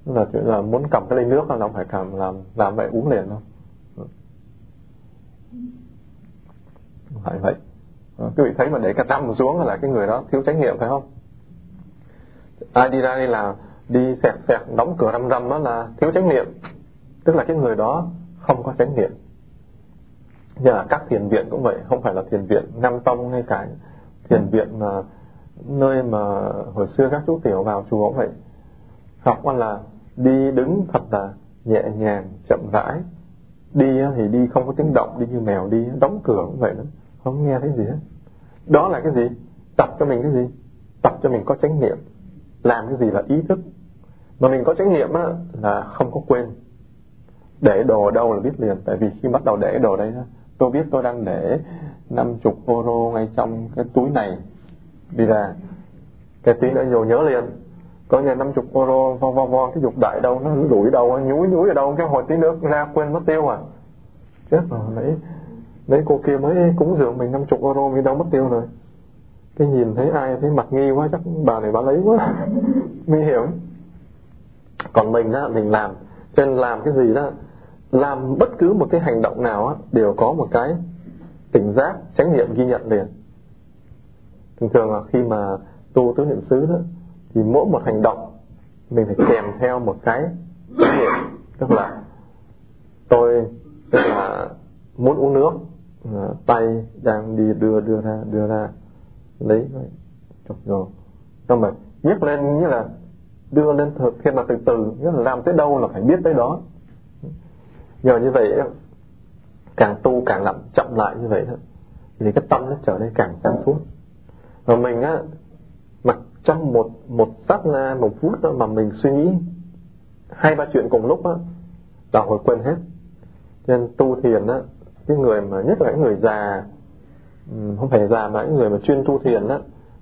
là, chuyện là muốn cầm cái ly nước là không phải cầm làm làm vậy uống liền không phải vậy. Quý vị thấy mà để cả trăm xuống là cái người đó thiếu trách nhiệm phải không? Ai đi ra đây là đi xẹt xẹt đóng cửa răm răm đó là thiếu trách nhiệm. Tức là cái người đó không có trách nhiệm. Như là các thiền viện cũng vậy không phải là thiền viện nam tông hay cái thiền viện mà nơi mà hồi xưa các chú tiểu vào chùa cũng vậy. Học là đi đứng thật là nhẹ nhàng, chậm rãi. Đi thì đi không có tiếng động, đi như mèo đi đóng cửa cũng vậy đó. Không nghe thấy gì hết. Đó là cái gì? Tập cho mình cái gì? Tập cho mình có chánh niệm. Làm cái gì là ý thức. Mà mình có chánh niệm á là không có quên. Để đồ đâu là biết liền. Tại vì khi bắt đầu để đồ đây tôi biết tôi đang để năm chục euro ngay trong cái túi này. Đi ra cái tí nữa vô nhớ liền có nhà năm chục euro von von von cái dục đại đâu, nó đuổi đâu nhúi nhúi ở đâu, cái hồi tí nước ra quên mất tiêu à. Chết rồi nãy nãy cô kia mới cúng dường mình năm chục euro mình đâu mất tiêu rồi. Cái nhìn thấy ai thấy mặt nghi quá, chắc bà này bà lấy quá. Nguy hiểm. Còn mình á, mình làm. Cho nên làm cái gì đó, làm bất cứ một cái hành động nào á, đều có một cái tỉnh giác, chánh niệm ghi nhận liền. Thường thường là khi mà tu tứ niệm xứ đó thì mỗi một hành động, mình phải kèm theo một cái chánh niệm tức là tôi, tức là muốn uống nước à, tay đang đi đưa đưa ra đưa ra lấy chọc rồi xong rồi nhấc lên như là đưa lên thực hiện là từ từ, nghĩa là làm tới đâu là phải biết tới đó. Nhờ như vậy càng tu càng lặng chậm lại như vậy đó thì cái tâm nó trở nên càng sáng suốt. Và mình á, mặc trong một một sát na một phút đó mà mình suy nghĩ hai ba chuyện cùng lúc đó, là hồi quên hết. Nên tu thiền á cái người mà nhất là những người già không phải già mà những người mà chuyên tu thiền á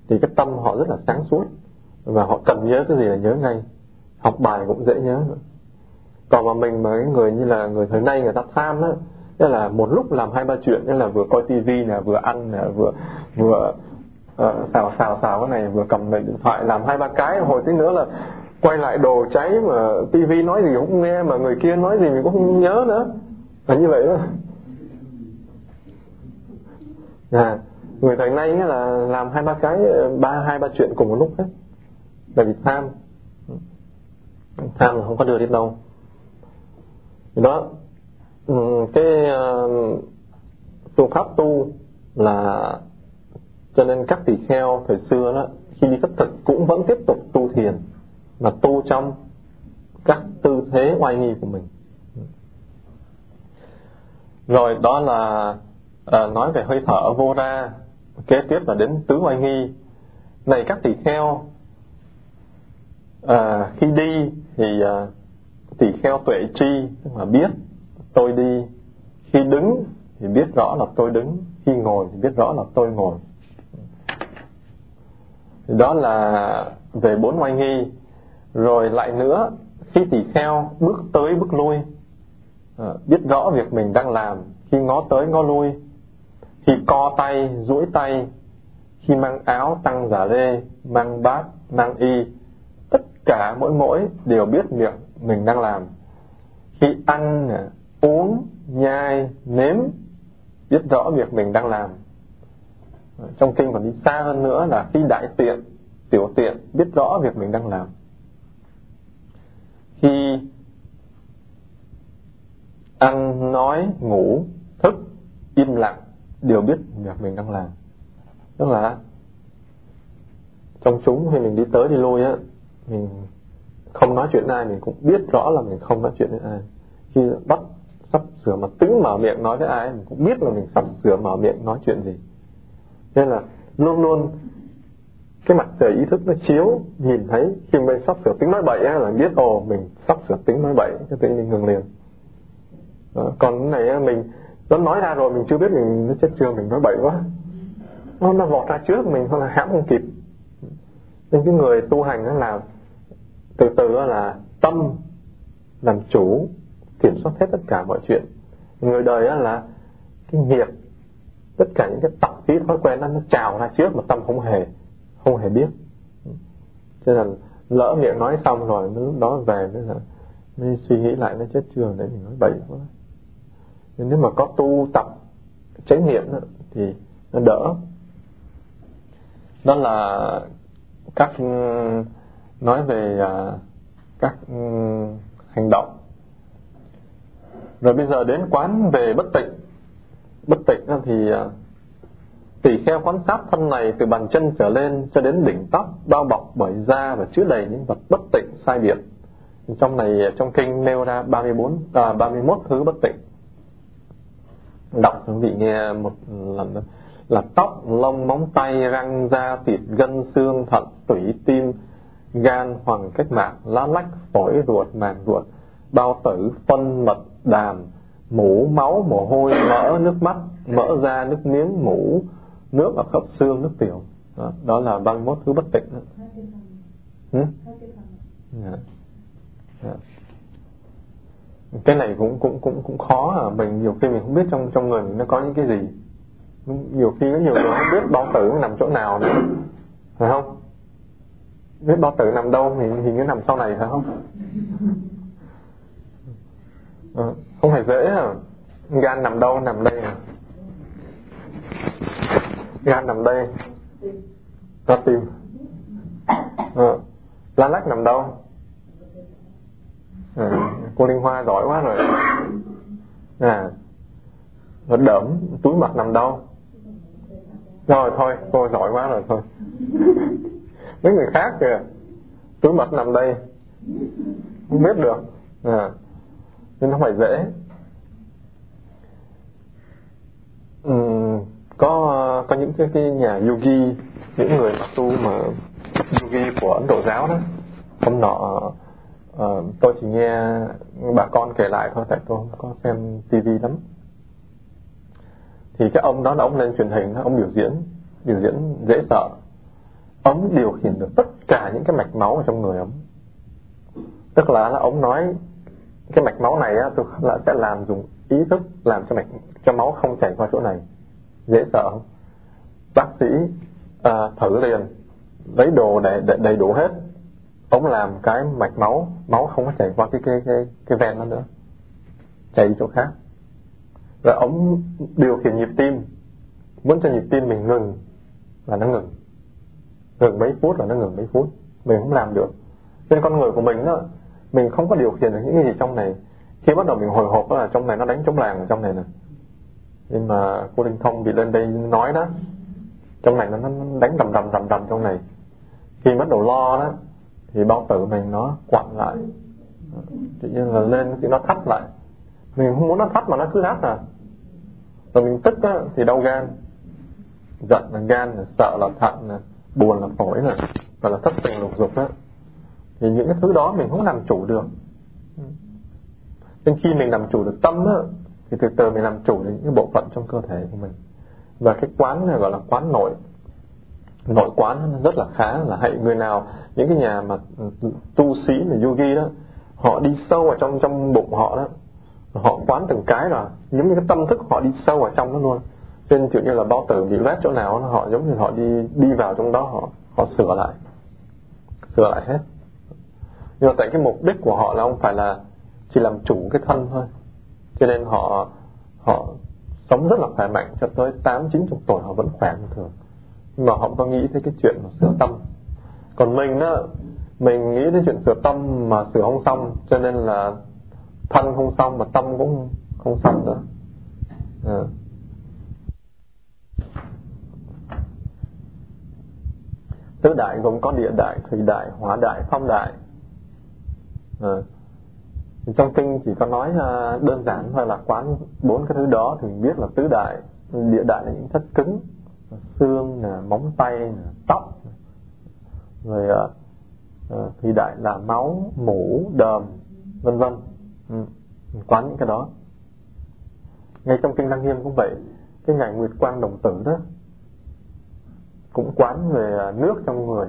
thì cái tâm họ rất là sáng suốt và họ cần nhớ cái gì là nhớ ngay. Học bài cũng dễ nhớ. Nữa còn mà mình mà cái người như là người thời nay người ta tham á tức là một lúc làm hai ba chuyện tức là vừa coi tivi nè vừa ăn nè vừa vừa uh, xào xào xào cái này vừa cầm điện thoại làm hai ba cái hồi tí nữa là quay lại đồ cháy mà tivi nói gì cũng không nghe mà người kia nói gì mình cũng không nhớ nữa. Là như vậy đó. À, người thời nay là làm hai ba cái ba hai ba chuyện cùng một lúc hết là vì tham. Tham là không có đưa đến đâu. Đó ừ, cái uh, phương pháp tu là cho nên các tỳ kheo thời xưa đó khi đi khất thực cũng vẫn tiếp tục tu thiền mà tu trong các tư thế oai nghi của mình. Rồi đó là à, nói về hơi thở vô ra kế tiếp là đến tứ oai nghi. Này các tỳ kheo à, khi đi thì à, tỳ kheo tuệ tri tức là biết tôi đi. Khi đứng thì biết rõ là tôi đứng khi ngồi thì biết rõ là tôi ngồi đó là về bốn oai nghi, rồi lại nữa, khi tỳ kheo bước tới bước lui ờ, biết rõ việc mình đang làm, khi ngó tới ngó lui khi co tay, duỗi tay, khi mang áo tăng giả lê, mang bát, mang y, tất cả mỗi mỗi đều biết việc mình đang làm. Khi ăn, uống, nhai, nếm, biết rõ việc mình đang làm trong kinh còn đi xa hơn nữa là khi đại tiện, tiểu tiện biết rõ việc mình đang làm. Khi ăn, nói, ngủ, thức, im lặng, đều biết việc mình đang làm. Tức là trong chúng khi mình đi tới đi lui á, mình không nói chuyện ai, mình cũng biết rõ là mình không nói chuyện với ai. Khi bắt, sắp sửa mà tính mở miệng nói với ai, mình cũng biết là mình sắp sửa mở miệng nói chuyện gì nên là luôn luôn cái mặt trời ý thức nó chiếu nhìn thấy khi mình sắp sửa tính nói bậy á, là biết ồ mình sắp sửa tính nói bậy cái tự mình ngừng liền. Đó. còn cái này á, mình nó nói ra rồi mình chưa biết mình nó chết chưa mình nói bậy quá. Nó nó vọt ra trước mình không là hãm không kịp. Nên cái người tu hành đó là từ từ là tâm làm chủ kiểm soát hết tất cả mọi chuyện. Người đời là cái nghiệp tất cả những cái tập cái thói quen đó, nó trào ra trước mà tâm không hề không hề biết. Cho nên lỡ miệng nói xong rồi lúc đó về mới là mới suy nghĩ lại nó chết trường để mình nói bậy quá. Nhưng nếu mà có tu tập chánh niệm đó, thì nó đỡ. Đó là các ừ, nói về à, các ừ, hành động. Rồi bây giờ đến quán về bất tịnh. Bất tịnh thì uh, tỳ kheo quan sát thân này từ bàn chân trở lên cho đến đỉnh tóc bao bọc bởi da và chứa đầy những vật bất tịnh sai biệt. Trong này trong kinh nêu ra 34 à, 31 thứ bất tịnh. Đọc quý vị nghe một lần nữa. Là tóc, lông, móng tay, răng, da, thịt, gân, xương, thận, tủy, tim, gan, hoàng cách mạc, lá lách, phổi, ruột, màng ruột, bao tử, phân, mật, đàm, mũ, máu, mồ hôi, mỡ, nước mắt, mỡ da, nước miếng, mũ, nước ở khớp xương, nước tiểu. Đó, đó là 31 thứ bất tịnh. Đó. Hmm? Yeah. Yeah. Cái này cũng cũng cũng cũng khó à. Mình nhiều khi mình không biết trong trong người mình nó có những cái gì nhiều khi có nhiều người không biết bao tử nằm chỗ nào nữa phải không biết bao tử nằm đâu thì hình như nằm sau này phải không à, không phải dễ à gan nằm đâu nằm đây à gan nằm đây. Ra tim à, ờ, lá lách nằm đâu? À, cô Linh Hoa giỏi quá rồi. À nó đỡm túi mật nằm đâu? Rồi thôi cô giỏi quá rồi thôi. Mấy người khác kìa. Túi mật nằm đây. Không biết được. À, nên không phải dễ. Ừ, có có những cái, cái nhà yogi những người mà tu mà yogi của ấn độ giáo đó hôm nọ uh, tôi chỉ nghe bà con kể lại thôi tại tôi không có xem tivi lắm. Thì cái ông đó là ông lên truyền hình ông biểu diễn biểu diễn dễ sợ. Ông điều khiển được tất cả những cái mạch máu ở trong người ông. Tức là, là ông nói cái mạch máu này á, tôi là sẽ làm dùng ý thức làm cho mạch cho máu không chảy qua chỗ này dễ sợ không? Bác sĩ à, thử liền. Lấy đồ để, để đầy đủ hết. Ống làm cái mạch máu máu không có chảy qua cái cái cái cái ven đó nữa. Chảy đi chỗ khác. Rồi ống điều khiển nhịp tim. Muốn cho nhịp tim mình ngừng là nó ngừng. Ngừng mấy phút là nó ngừng mấy phút. Mình không làm được. Nên con người của mình đó mình không có điều khiển được những cái gì trong này. Khi bắt đầu mình hồi hộp là trong này nó đánh chống làng ở trong này nè nhưng mà cô linh thông bị lên đây nói đó. Trong này nó, nó đánh đầm đầm đầm đầm trong này. Khi bắt đầu lo đó thì bao tử mình nó quặn lại. Tự nhiên là lên thì nó thắt lại. Mình không muốn nó thắt mà nó cứ thắt à. Rồi mình tức á, thì đau gan. Giận là gan là sợ là thận là buồn là phổi là và là thất tình lục dục á thì những cái thứ đó mình không làm chủ được. Nên khi mình làm chủ được tâm á thì từ từ mình làm chủ được những cái bộ phận trong cơ thể của mình. Và cái quán này gọi là quán nội. Nội quán rất là khá, là hay người nào, những cái nhà mà tu sĩ, mà yogi đó, họ đi sâu vào trong trong bụng họ đó, họ quán từng cái là giống như cái tâm thức họ đi sâu vào trong đó luôn. Nên kiểu như là bao tử bị loét chỗ nào họ giống như họ đi đi vào trong đó, họ họ sửa lại. Sửa lại hết. Nhưng mà tại cái mục đích của họ là không phải là chỉ làm chủ cái thân thôi cho nên họ họ sống rất là khỏe mạnh, cho tới tám, chín chục tuổi họ vẫn khỏe như thường nhưng mà họ không có nghĩ tới cái chuyện mà sửa tâm còn mình đó mình nghĩ đến chuyện sửa tâm mà sửa không xong, cho nên là thân không xong mà tâm cũng không xong nữa à. tứ đại gồm có địa đại, thủy đại, hỏa đại, phong đại à trong kinh chỉ có nói là đơn giản thôi là quán bốn cái thứ đó thì mình biết là tứ đại. Địa đại là những chất cứng xương nè móng tay nè tóc rồi à, à thủy đại là máu mũ đờm vân vân. Ừ. quán những cái đó. Ngay trong kinh lăng nghiêm cũng vậy. Cái ngày nguyệt quang đồng tử đó cũng quán về à, nước trong người.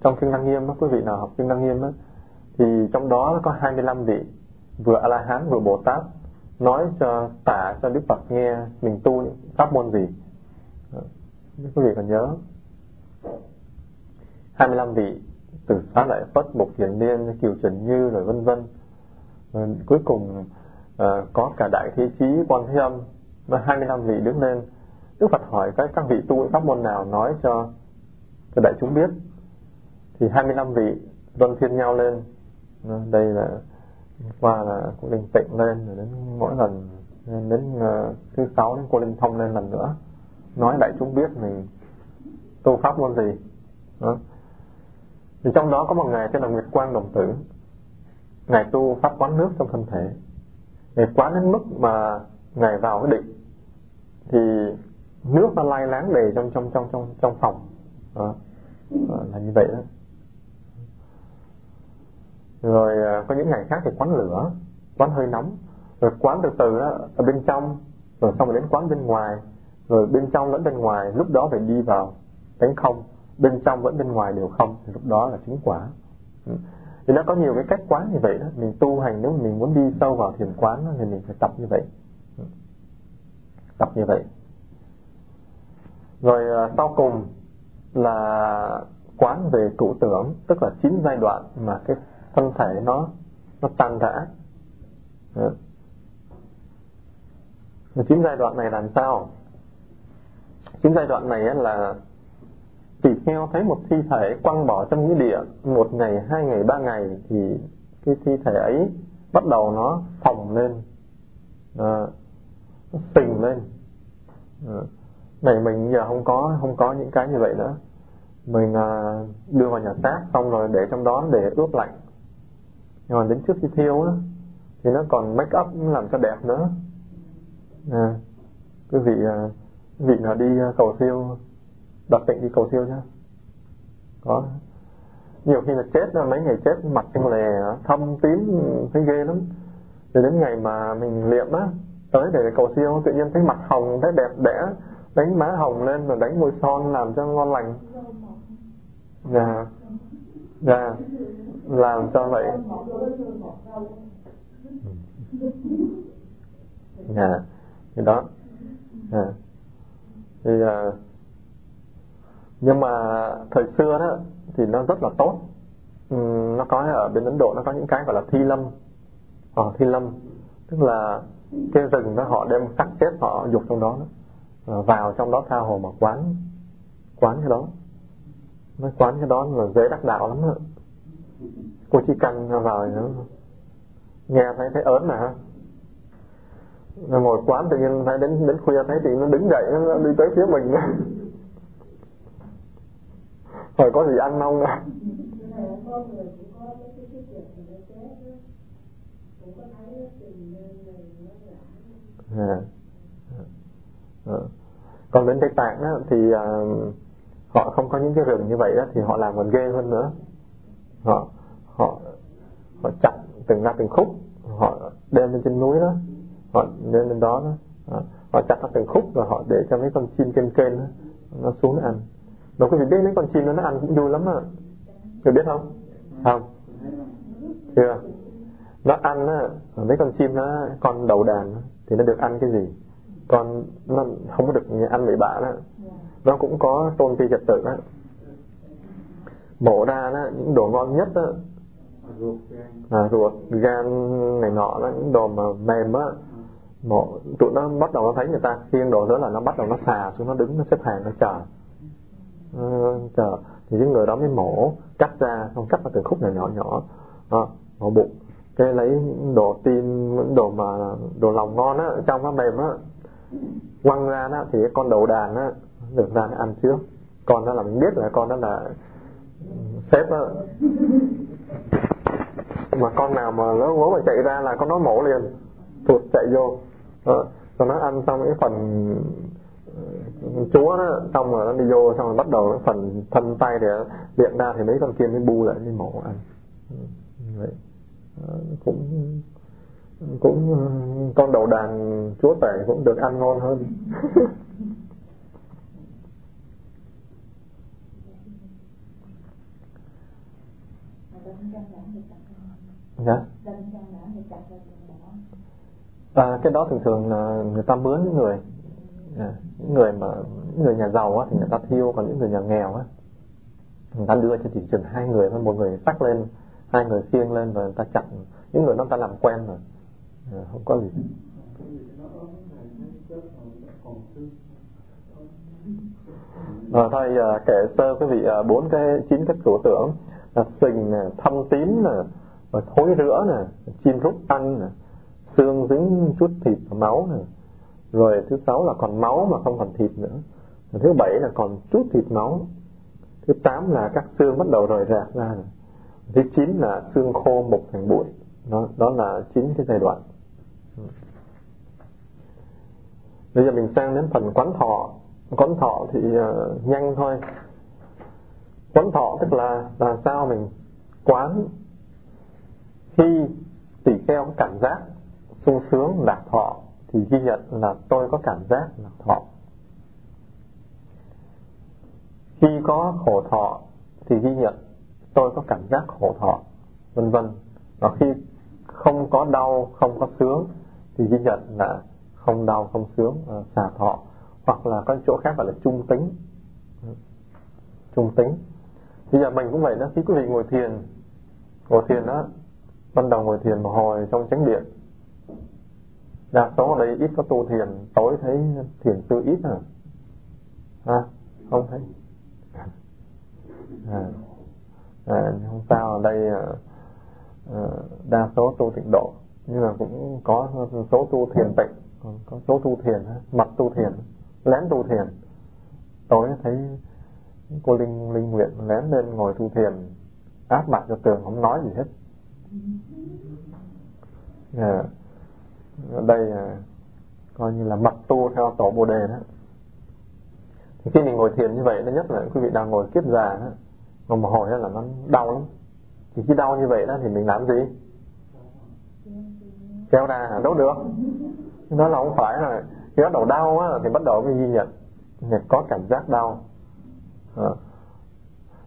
Trong kinh lăng nghiêm đó, quý vị nào học kinh lăng nghiêm đó, thì trong đó có 25 vị vừa a la hán vừa bồ tát nói cho tả cho đức phật nghe mình tu những pháp môn gì. Quý vị còn nhớ. 25 vị từ xá lợi phất bục hiển niên kiều trần như rồi vân vân. Cuối cùng uh, có cả đại thế chí quan thế âm. Và 25 vị đứng lên. Đức Phật hỏi các các vị tu pháp môn nào nói cho cho đại chúng biết. Thì 25 vị luân phiên nhau lên. Vâng, đây là qua là cô linh tịnh lên rồi đến mỗi lần đến uh, thứ sáu đến cô linh thông lên lần nữa. Nói đại chúng biết mình tu pháp môn gì. Đó. thì trong đó có một ngày tên là Nguyệt Quang Đồng Tử. Ngài tu pháp quán nước trong thân thể. Ngài quán đến mức mà Ngài vào cái định Thì nước nó lai láng đầy trong trong trong trong trong phòng. Đó. Đó, là như vậy đó rồi à, có những ngày khác thì quán lửa quán hơi nóng. Rồi quán từ từ đó, ở bên trong rồi xong rồi đến quán bên ngoài. Rồi bên trong lẫn bên ngoài lúc đó phải đi vào đánh không bên trong vẫn bên ngoài đều không thì lúc đó là chứng quả. Ừ. Thì nó có nhiều cái cách quán như vậy đó. Mình tu hành nếu mình muốn đi sâu vào thiền quán thì mình phải tập như vậy. Ừ. Tập như vậy. Rồi à, sau cùng là quán về trụ tưởng tức là chín giai đoạn mà cái thân thể nó nó tan rã. Dạ. Chín giai đoạn này làm sao? Chín giai đoạn này là tùy theo thấy một thi thể quăng bỏ trong nghĩa địa một ngày hai ngày ba ngày thì cái thi thể ấy bắt đầu nó phồng lên à, nó phình lên. À, này mình giờ không có không có những cái như vậy nữa. Mình à, đưa vào nhà xác xong rồi để trong đó để ướp lạnh nhưng mà đến trước khi thiêu đó, thì nó còn make up làm cho đẹp nữa. À, quý vị à, vị nào đi à, cầu siêu đặt tịnh đi cầu siêu nhá. Có. Nhiều khi là chết à, mấy ngày chết mặt xanh lè thâm tím thấy ghê lắm. Rồi đến ngày mà mình liệm á tới để cầu siêu tự nhiên thấy mặt hồng thấy đẹp đẽ đánh má hồng lên rồi đánh môi son làm cho ngon lành. Dạ. Dạ làm cho vậy? À, dạ thì đó. À, thì uh, nhưng mà thời xưa đó thì nó rất là tốt. Uhm, nó có ở bên Ấn Độ nó có những cái gọi là thi lâm. Ờ, thi lâm. Tức là cái rừng đó họ đem xác chết họ dục trong đó, đó. Ờ, vào trong đó tha hồ mà quán quán cái đó. Nó quán cái đó là dễ đắc đạo lắm đó cô chỉ cần vào nữa. Nghe thấy thấy ớn mà. Rồi ngồi quán tự nhiên thấy đến đến khuya thấy thì nó đứng dậy nó đi tới phía mình. Rồi có gì ăn không? À. À. À. còn đến tây tạng á, thì à, họ không có những cái rừng như vậy đó, thì họ làm còn ghê hơn nữa họ họ họ chặt từng ra từng khúc họ đem lên trên núi đó họ đem lên đó, đó. À, họ chặt ra từng khúc rồi họ để cho mấy con chim trên kênh đó, nó xuống nó ăn. Đâu có gì biết mấy con chim nó nó ăn cũng vui lắm á. Người biết không? Không. Chưa? Nó ăn á mấy con chim nó con đầu đàn thì nó được ăn cái gì? Con nó không có được ăn bậy bạ đó. Nó cũng có tôn ti trật tự đó mổ ra đó những đồ ngon nhất đó. Là ruột gan này nọ đó những đồ mà mềm á. Mổ tụi nó bắt đầu nó thấy người ta khiêng đồ đó là nó bắt đầu nó xà xuống nó đứng nó xếp hàng nó chờ. Uh, chờ. Thì những người đó mới mổ cắt ra xong cắt ra từng khúc này nhỏ nhỏ. Đó, mổ bụng. Cái lấy đồ tim đồ mà đồ lòng ngon á trong nó mềm á. Quăng ra đó thì cái con đầu đàn á được ra nó ăn trước. Con đó là mình biết là con đó là sếp á mà con nào mà nó ngố mà chạy ra là con nó mổ liền thụt chạy vô đó. rồi nó ăn xong cái phần ờ, chúa đó, xong rồi nó đi vô, xong rồi bắt đầu cái phần thân tay để liệng ra thì mấy con kia mới bu lại, mới mổ ăn ừ, Đấy. Ờ, cũng cũng ờ, con đầu đàn chúa tể cũng được ăn ngon hơn dạ. À, cái đó thường thường là người ta mướn những người à, những người mà những người nhà giàu á thì người ta thiêu còn những người nhà nghèo á người ta đưa cho chỉ chừng hai người thôi một người sắc lên hai người khiêng lên và người ta chặt những người đó ta làm quen rồi. À, không có gì. Rồi thôi à, kể sơ quý vị à, bốn cái chín cái thủ tưởng. Ờ, sình nè thâm tím nè và thối rữa nè chim rút ăn nè xương dính chút thịt và máu nè. Rồi thứ sáu là còn máu mà không còn thịt nữa. Thứ bảy là còn chút thịt máu. Thứ tám là các xương bắt đầu rời rạc ra nè. Thứ chín là xương khô mục thành bụi. Đó, đó là chín cái giai đoạn. Bây giờ mình sang đến phần quán thọ. Quán thọ thì uh, nhanh thôi quán thọ, tức là là sao mình quán khi tỳ kheo có cảm giác sung sướng lạc thọ, thì ghi nhận là tôi có cảm giác lạc thọ. Khi có khổ thọ thì ghi nhận tôi có cảm giác khổ thọ, vân vân. Và khi không có đau, không có sướng thì ghi nhận là không đau, không sướng à, xả thọ. Hoặc là có chỗ khác gọi là trung tính. Trung tính bây giờ mình cũng vậy đó. Khi quý vị ngồi thiền ngồi thiền đó ban đầu ngồi thiền một hồi trong chánh điện. Đa số ở đây ít có tu thiền tối thấy thiền sư ít à, à không thấy. À, à, không sao ở đây à, à, đa số tu tịnh độ. Nhưng mà cũng có số tu thiền tịnh có số tu thiền mặt tu thiền lén tu thiền. Tối thấy cô linh linh nguyện lén lên ngồi thu thiền áp mặt cho tường không nói gì hết. À, ở đây à, coi như là mặt tu theo tổ bồ đề đó. Thì khi mình ngồi thiền như vậy nó nhất là quý vị đang ngồi kiết già đó ngồi một hồi là nó đau lắm. Thì khi đau như vậy đó thì mình làm gì? Kéo ra đâu được. Nó là không phải là khi bắt đầu đau á, thì bắt đầu mới ghi nhận. Có cảm giác đau à.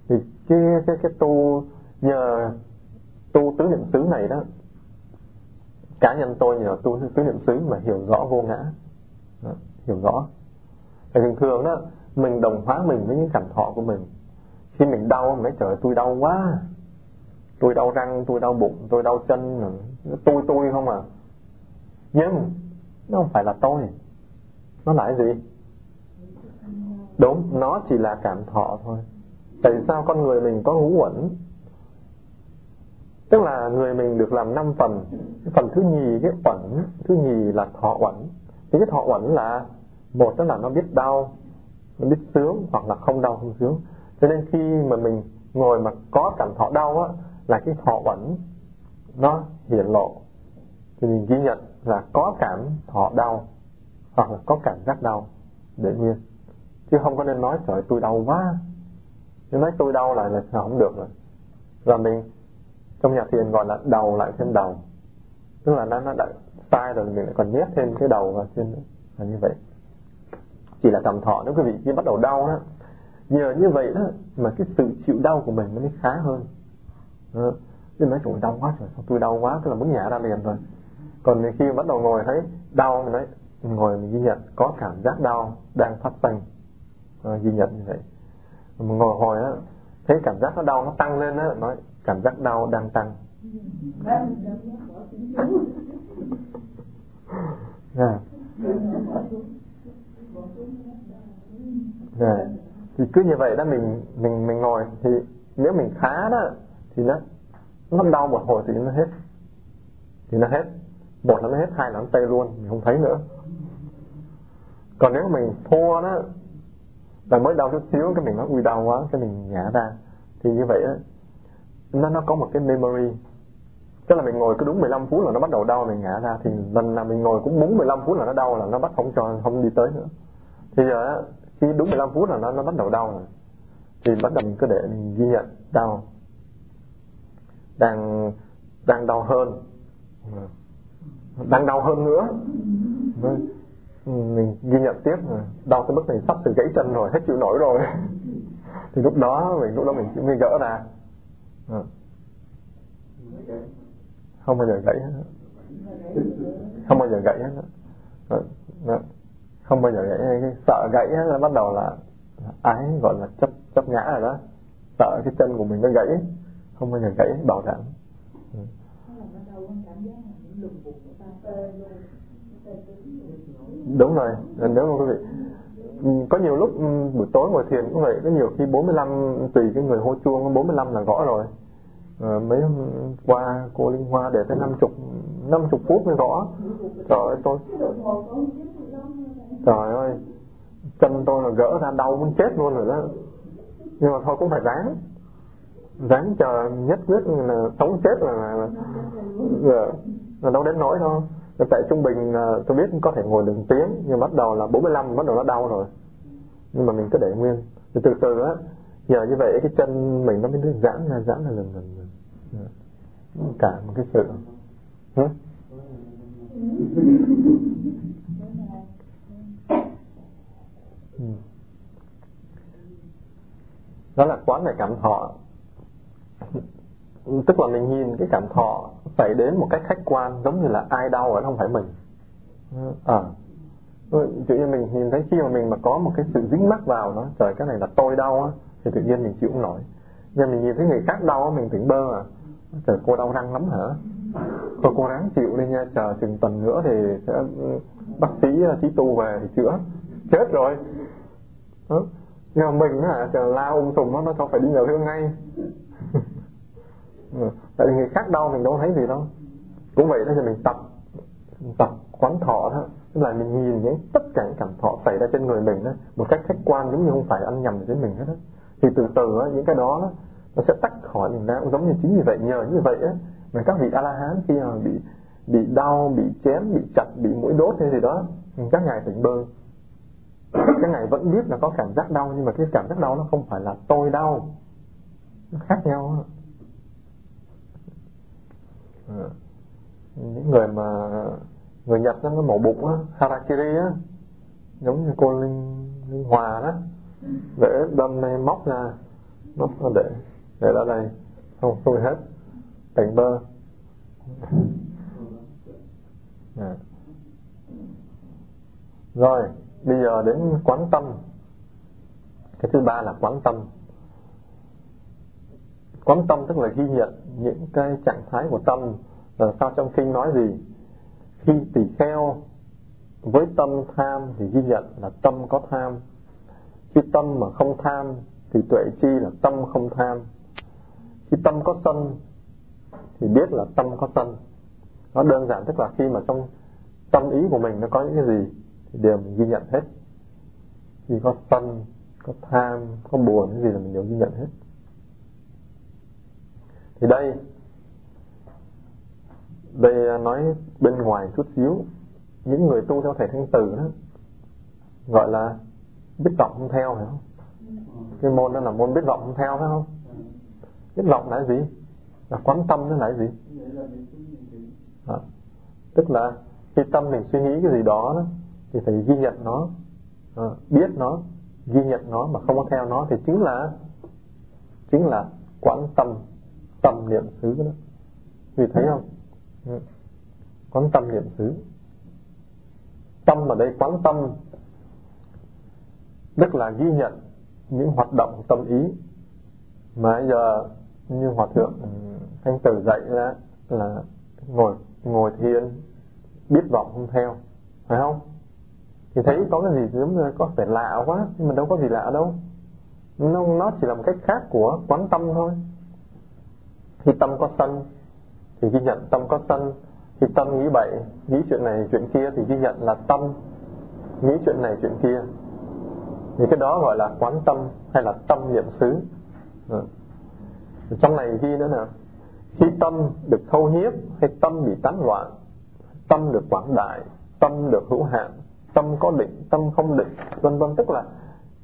thì cái cái cái tu nhờ tu tứ niệm xứ này đó cá nhân tôi nhờ tu tứ niệm xứ mà hiểu rõ vô ngã. Đó, hiểu rõ. Thì thường thường đó mình đồng hóa mình với những cảm thọ của mình. Khi mình đau mình nói trời tôi đau quá. Tôi đau răng tôi đau bụng tôi đau chân. Tôi tôi không à. Nhưng nó không phải là tôi. Nó là cái gì? Đúng, nó chỉ là cảm thọ thôi. Tại sao con người mình có ngũ uẩn? Tức là người mình được làm năm phần. Phần thứ nhì, cái uẩn, thứ nhì là thọ uẩn. Thì cái thọ uẩn là, một đó là nó biết đau, nó biết sướng hoặc là không đau, không sướng. Cho nên khi mà mình ngồi mà có cảm thọ đau á, là cái thọ uẩn nó hiển lộ. Thì mình ghi nhận là có cảm thọ đau hoặc là có cảm giác đau để nguyên chứ không có nên nói, trời tôi đau quá. Nếu nói, tôi đau lại là không được rồi. Và mình, trong nhà thiền gọi là đầu lại thêm đầu. Tức là nó nó đã sai rồi, mình lại còn nhét thêm cái đầu vào trên nữa. Là như vậy. Chỉ là cảm thọ nếu quý vị khi bắt đầu đau đó nhờ như vậy đó mà cái sự chịu đau của mình nó mới khá hơn. Đó. chứ nói, trời đau quá, trời, sao tôi đau quá tức là muốn nhả ra liền rồi. Còn khi bắt đầu ngồi thấy đau mình nói, ngồi mình ghi nhận, có cảm giác đau đang phát sinh à, ghi nhận như vậy. Mình ngồi hồi á thấy cảm giác nó đau nó tăng lên á nói cảm giác đau đang tăng. Nè, nè, thì cứ như vậy đó mình mình mình ngồi thì nếu mình khá đó thì nó nó đau một hồi thì nó hết. Thì nó hết. Một là nó hết hai là nó tê luôn mình không thấy nữa. Còn nếu mình thua đó là mới đau chút xíu cái mình nói ui đau quá, cái mình nhả ra. Thì như vậy nó nó có một cái memory. Tức là mình ngồi cứ đúng 15 phút là nó bắt đầu đau, mình ngã ra. Thì lần nào mình ngồi cũng đúng 15 phút là nó đau là nó bắt không cho, không đi tới nữa. Thì giờ khi đúng 15 phút là nó nó bắt đầu đau rồi. Thì bắt đầu mình cứ để mình ghi nhận đau. Đang đang đau hơn. Đang đau hơn nữa. Vâng mình ghi nhận tiếp đau tới mức này sắp từ gãy chân rồi hết chịu nổi rồi. Thì lúc đó mình lúc đó mình mới gỡ ra. À. không bao giờ gãy hết. Không bao giờ gãy hết. À. không bao giờ gãy sợ gãy nó bắt đầu là ái gọi là chấp chấp ngã rồi đó. Sợ cái chân của mình nó gãy không bao giờ gãy bảo đảm. Ừ đúng rồi. Nếu mà quý vị có nhiều lúc ừ, buổi tối ngồi thiền cũng vậy. Có nhiều khi 45 tùy cái người hô chuông 45 là gõ rồi. À, mấy hôm qua cô Linh Hoa để tới 50 50 phút mới gõ. Trời ơi tôi trời ơi. Chân tôi là gỡ ra đau muốn chết luôn rồi đó. Nhưng mà thôi cũng phải ráng. Ráng chờ nhất quyết là sống chết là, là, là, là, là đâu đến nỗi thôi tại trung bình à, tôi biết có thể ngồi được tiếng, nhưng bắt đầu là 45 bắt đầu nó đau rồi. Nhưng mà mình cứ để nguyên. Thì từ từ á, nhờ như vậy cái chân mình nó mới được giãn ra giãn ra dần dần cả một cái sự. Hả? Đó là quán về cảm thọ. Tức là mình nhìn cái cảm thọ phải đến một cách khách quan, giống như là ai đau ở không phải mình. À tự nhiên mình nhìn thấy khi mà mình mà có một cái sự dính mắc vào nó, trời, cái này là tôi đau á, thì tự nhiên mình chịu không nổi. Nhưng mình nhìn thấy người khác đau mình tỉnh bơ à. Trời, cô đau răng lắm hả? Thôi cô ráng chịu đi nha, chờ chừng tuần nữa thì sẽ ừ, bác sĩ ờ, trí tu về thì chữa. Chết rồi. Đó. nhưng mà mình á chờ la ung sùng á, nó cho phải đi nhờ thương ngay ừ. tại vì người khác đau mình đâu thấy gì đâu. Cũng vậy đó thì mình tập tập quán thọ đó. Tức là mình nhìn những tất cả những cảm thọ xảy ra trên người mình đó một cách khách quan giống như không phải ăn nhầm với mình hết đó. Thì từ từ đó, những cái đó, đó nó sẽ tách khỏi mình ra. Cũng giống như chính vì vậy nhờ như vậy á mà các vị a la hán khi mà bị bị đau bị chém bị chặt bị mũi đốt hay gì đó các ngài tỉnh bơ. Các ngài vẫn biết là có cảm giác đau nhưng mà cái cảm giác đau nó không phải là tôi đau. Nó khác nhau Ừ. những người mà người Nhật nó mổ bụng á harakiri á giống như cô linh, linh hòa đó. Để đâm này móc ra móc ra để để ra đây. Không xui hết. Tỉnh bơ. À. rồi bây giờ đến quán tâm. Cái thứ ba là quán tâm quán tâm, tức là ghi nhận những cái trạng thái của tâm. Là sao trong kinh nói gì? Khi tỳ kheo với tâm tham thì ghi nhận là tâm có tham. Khi tâm mà không tham thì tuệ chi là tâm không tham. Khi tâm có sân thì biết là tâm có sân. Nó đơn giản tức là khi mà trong tâm ý của mình nó có những cái gì thì đều mình ghi nhận hết. Khi có sân, có tham, có buồn, cái gì là mình đều ghi nhận hết thì đây. Đây à, nói bên ngoài chút xíu. Những người tu theo thầy thanh từ đó gọi là biết vọng không theo phải không? Cái môn đó là môn biết vọng không theo phải không? Biết vọng là gì? Là quán tâm nó là gì? Đó. tức là khi tâm mình suy nghĩ cái gì đó, đó thì phải ghi nhận nó. À, biết nó ghi nhận nó mà không có theo nó thì chính là chính là quán tâm tâm niệm xứ đó. Vì thấy không? Ừ. Quán tâm niệm xứ. Tâm ở đây quán tâm tức là ghi nhận những hoạt động tâm ý. Mà giờ như hòa thượng ừ, thanh tử dạy là là ngồi ngồi thiền biết vọng không theo. Phải không? Thì thấy có cái gì giống như có vẻ lạ quá nhưng mà đâu có gì lạ đâu. Nó, nó chỉ là một cách khác của quán tâm thôi khi tâm có sân, thì ghi nhận tâm có sân. Khi tâm nghĩ bậy, nghĩ chuyện này, chuyện kia, thì ghi nhận là tâm nghĩ chuyện này, chuyện kia. Thì cái đó gọi là quán tâm hay là tâm niệm xứ. Ừ. trong này ghi nữa nè, khi tâm được thâu hiếp hay tâm bị tán loạn, tâm được quảng đại, tâm được hữu hạn, tâm có định, tâm không định, vân vân. Tức là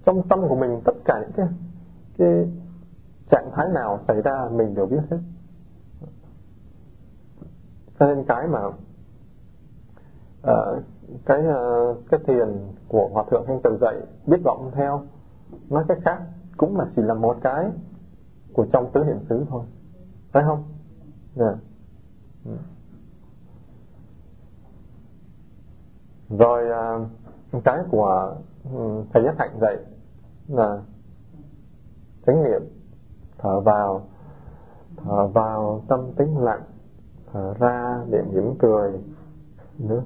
trong tâm của mình tất cả những cái cái trạng thái nào xảy ra mình đều biết hết. Cho nên cái mà uh, cái uh, cái thiền của hòa thượng thanh từ dạy biết vọng theo nói cách khác cũng là chỉ là một cái của trong tứ hiện xứ thôi. Phải không? Yeah. Rồi uh, cái của ừ, thầy nhất hạnh dạy là chánh niệm thở vào. Thở vào, tâm tĩnh lặng. Thở ra để mỉm cười. Nữa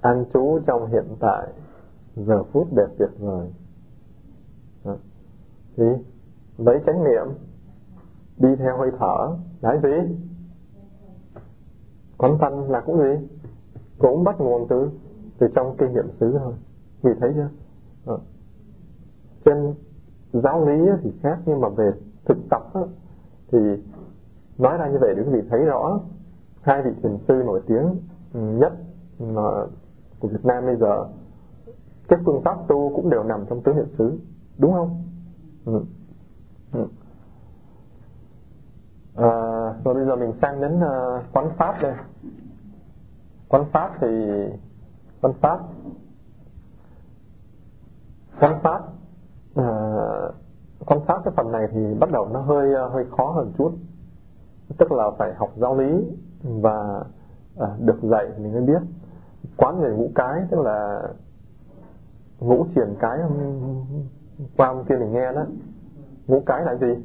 an trú trong hiện tại. Giờ phút đẹp tuyệt vời. Gì lấy chánh niệm. Đi theo hơi thở. Là gì? Quán thân là cũng gì? Cũng bắt nguồn từ từ trong kinh nghiệm xứ thôi. Vì thấy chưa? Trên giáo lý thì khác nhưng mà về thực tập thì nói ra như vậy để quý vị thấy rõ hai vị thiền sư nổi tiếng nhất mà của Việt Nam bây giờ cái phương pháp tu cũng đều nằm trong tứ niệm xứ đúng không ừ. Ừ. À, rồi bây giờ mình sang đến uh, quán pháp đây quán pháp thì quán pháp quán pháp à, quán pháp cái phần này thì bắt đầu nó hơi hơi khó hơn chút. Tức là phải học giáo lý và à, được dạy mình mới biết. Quán về ngũ cái tức là ngũ triển cái qua hôm kia mình nghe đó. Ngũ cái là gì?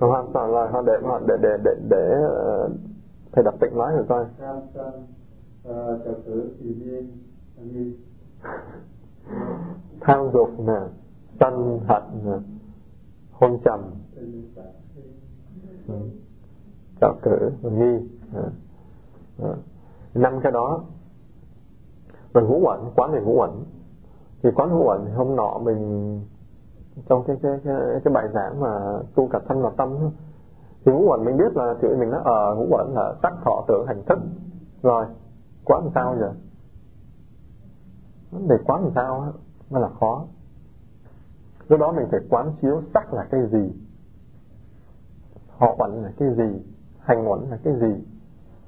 Không hoàn toàn là họ để để để để để thầy đặt tịnh nói rồi coi. Tham dục nè, sân hận nè, hôn trầm, ừ. trạo cử, nghi. Ừ. Ừ. Năm cái đó mình ngũ uẩn quán về ngũ uẩn. Thì quán ngũ uẩn thì hôm nọ mình trong cái cái cái, cái bài giảng mà tu cả thân và tâm thì ngũ uẩn mình biết là chữ mình nó ở ờ, ngũ uẩn là sắc thọ tưởng hành thức. Rồi quán làm sao giờ? Để quán làm sao nó là khó. Lúc đó mình phải quán chiếu sắc là cái gì? Họ uẩn là cái gì? Hành uẩn là cái gì?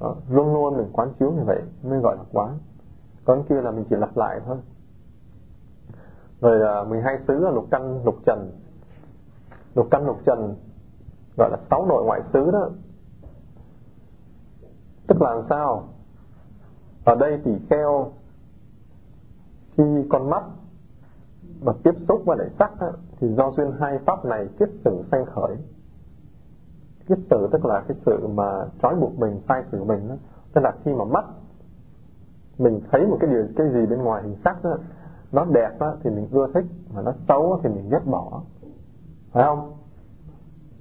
Đó. luôn luôn mình quán chiếu như vậy mới gọi là quán. Còn kia là mình chỉ lặp lại thôi. Rồi à, mười 12 xứ là lục căn, lục trần. Lục căn, lục trần gọi là sáu nội ngoại xứ đó. Tức là làm sao? Ở đây tỷ kheo khi con mắt mà tiếp xúc với lại sắc á, thì do duyên hai pháp này kiết sử sanh khởi. Kiết sử tức là cái sự mà trói buộc mình sai sử mình đó. tức là khi mà mắt mình thấy một cái điều cái gì bên ngoài hình sắc đó, nó đẹp đó, thì mình ưa thích mà nó xấu thì mình ghét bỏ. Phải không?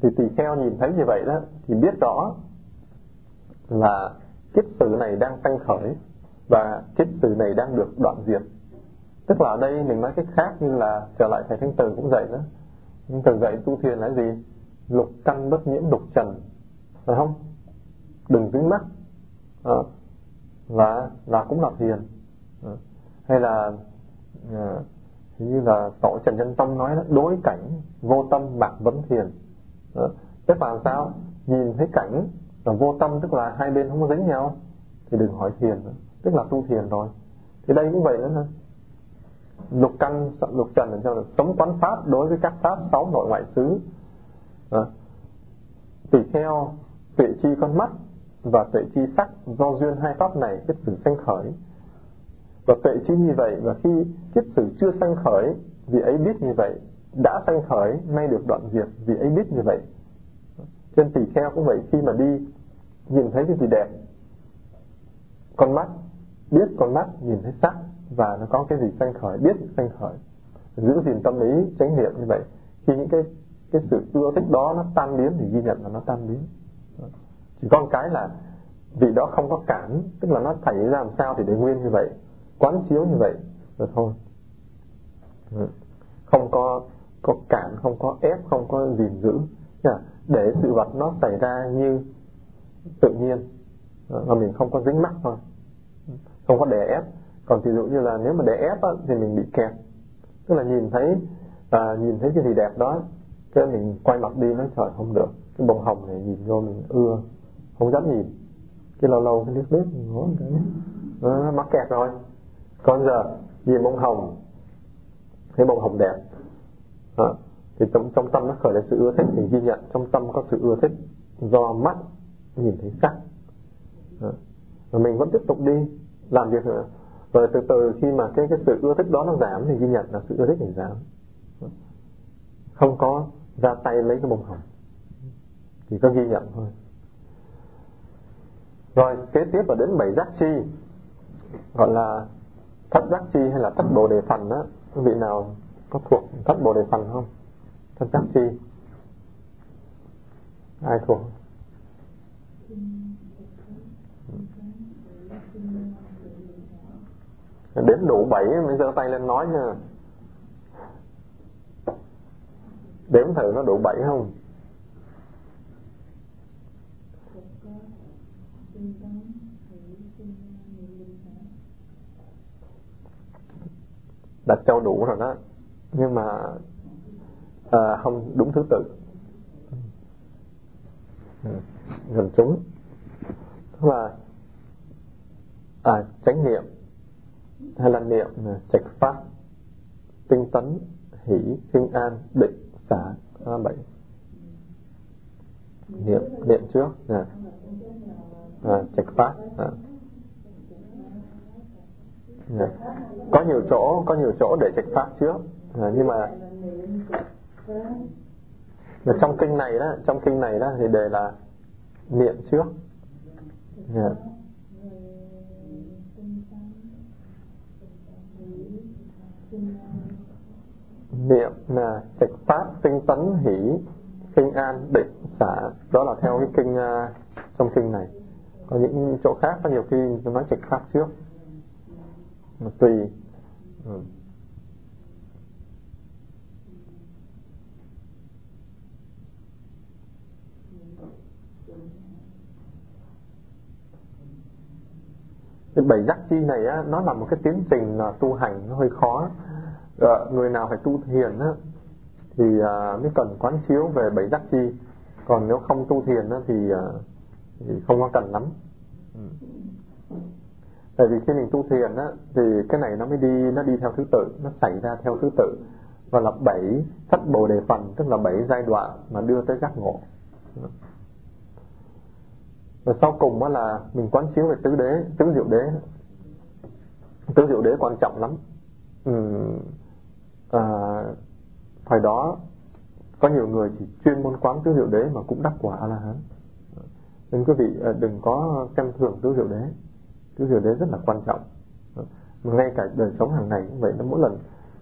Thì tỳ kheo nhìn thấy như vậy đó thì biết rõ là kiếp sự này đang sanh khởi và kiếp sự này đang được đoạn diệt tức là ở đây mình nói cách khác như là trở lại thầy thanh từ cũng dạy đó. Thanh từ dạy tu thiền là gì? Lục căn bất nhiễm lục trần. Phải không? Đừng dính mắt. Ờ. À, là là cũng là thiền. À, hay là à, như là tổ trần nhân tông nói đó đối cảnh vô tâm bạc vấn thiền. À, tức là sao? Nhìn thấy cảnh là vô tâm tức là hai bên không có dính nhau thì đừng hỏi thiền nữa. Tức là tu thiền rồi. Thì đây cũng vậy nữa lục căn lục trần làm sao là sống quán pháp đối với các pháp sáu nội ngoại xứ. À, tùy theo tuệ chi con mắt và tuệ chi sắc do duyên hai pháp này kết sử sanh khởi. Và tuệ chi như vậy và khi kết sử chưa sanh khởi vì ấy biết như vậy đã sanh khởi nay được đoạn diệt vì ấy biết như vậy. Trên tỳ kheo cũng vậy khi mà đi nhìn thấy cái gì đẹp con mắt biết con mắt nhìn thấy sắc và nó có cái gì sanh khởi, biết sanh khởi. Giữ gìn tâm lý chánh niệm như vậy. Khi những cái cái sự ưa thích đó nó tan biến thì ghi nhận là nó tan biến. Chỉ có một cái là vị đó không có cản, tức là nó xảy ra làm sao thì để nguyên như vậy, quán chiếu như vậy rồi thôi. Không có có cản, không có ép, không có gìn giữ. Để sự vật nó xảy ra như tự nhiên, mà mình không có dính mắc thôi. Không có đè ép còn ví dụ như là nếu mà đè ép á, thì mình bị kẹt. Tức là nhìn thấy à, nhìn thấy cái gì đẹp đó cái mình quay mặt đi nói trời không được. Cái bông hồng này nhìn vô mình ưa không dám nhìn. Cái lâu lâu cái liếc liếc ngó cái nó mắc kẹt rồi. Còn giờ nhìn bông hồng thấy bông hồng đẹp à, thì trong, trong tâm nó khởi lên sự ưa thích mình ghi nhận trong tâm có sự ưa thích do mắt nhìn thấy sắc. À, và mình vẫn tiếp tục đi làm việc nữa rồi từ từ khi mà cái cái sự ưa thích đó nó giảm thì ghi nhận là sự ưa thích này giảm. Không có ra tay lấy cái bông hồng. Chỉ có ghi nhận thôi. Rồi kế tiếp là đến bảy giác chi, gọi là thất giác chi hay là thất bồ đề phần đó vị nào có thuộc thất bồ đề phần không? Thất giác chi. Ai thuộc? Đến đủ bảy mới giơ tay lên nói nha. Đếm thử nó đủ bảy không? Đặt châu đủ rồi đó. Nhưng mà à, không đúng thứ tự. Ừ, gần chúng tức là à, chánh niệm hay là niệm à, trạch pháp tinh tấn hỷ kinh an định xả à, bảy niệm niệm trước à, à, trạch pháp à. À. có nhiều chỗ có nhiều chỗ để trạch pháp trước à, nhưng mà Và trong kinh này đó trong kinh này đó thì đề là niệm trước yeah. Niệm là trạch pháp tinh tấn hỷ kinh an định xả. Đó là theo cái kinh uh, trong kinh này. Có những chỗ khác có nhiều khi nó nói trạch pháp trước. Mà tùy. Ừ. cái bảy giác chi này á, nó là một cái tiến trình là tu hành nó hơi khó. À, người nào phải tu thiền á, thì à, mới cần quán chiếu về bảy giác chi. Còn nếu không tu thiền á, thì, à, thì không có cần lắm. Ừ. tại vì khi mình tu thiền á, thì cái này nó mới đi nó đi theo thứ tự nó xảy ra theo thứ tự. Và là bảy thất bồ đề phần tức là bảy giai đoạn mà đưa tới giác ngộ và sau cùng đó là mình quán chiếu về tứ đế tứ diệu đế. Tứ diệu đế quan trọng lắm. Ừ, à, thời đó có nhiều người chỉ chuyên môn quán tứ diệu đế mà cũng đắc quả a la hán nên quý vị à, đừng có xem thường tứ diệu đế. Tứ diệu đế rất là quan trọng. Mà ngay cả đời sống hàng ngày cũng vậy nó mỗi lần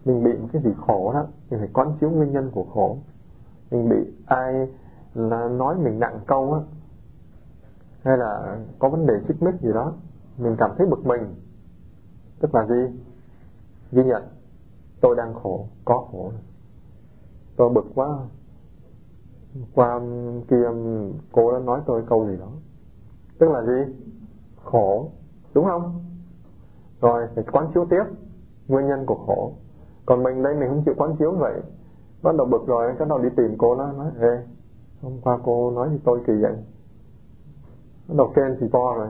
mình bị một cái gì khổ đó thì phải quán chiếu nguyên nhân của khổ. Mình bị ai là nói mình nặng câu á hay là có vấn đề xích mích gì đó, mình cảm thấy bực mình. Tức là gì? Ghi nhận, tôi đang khổ, có khổ. Tôi bực quá. Qua kia cô đã nói tôi câu gì đó. Tức là gì? Khổ, đúng không? Rồi phải quán chiếu tiếp. Nguyên nhân của khổ. Còn mình đây, mình không chịu quán chiếu vậy. Bắt đầu bực rồi bắt đầu đi tìm cô nó nói, ê, hôm qua cô nói thì tôi kỳ vậy đầu tiên thì to rồi.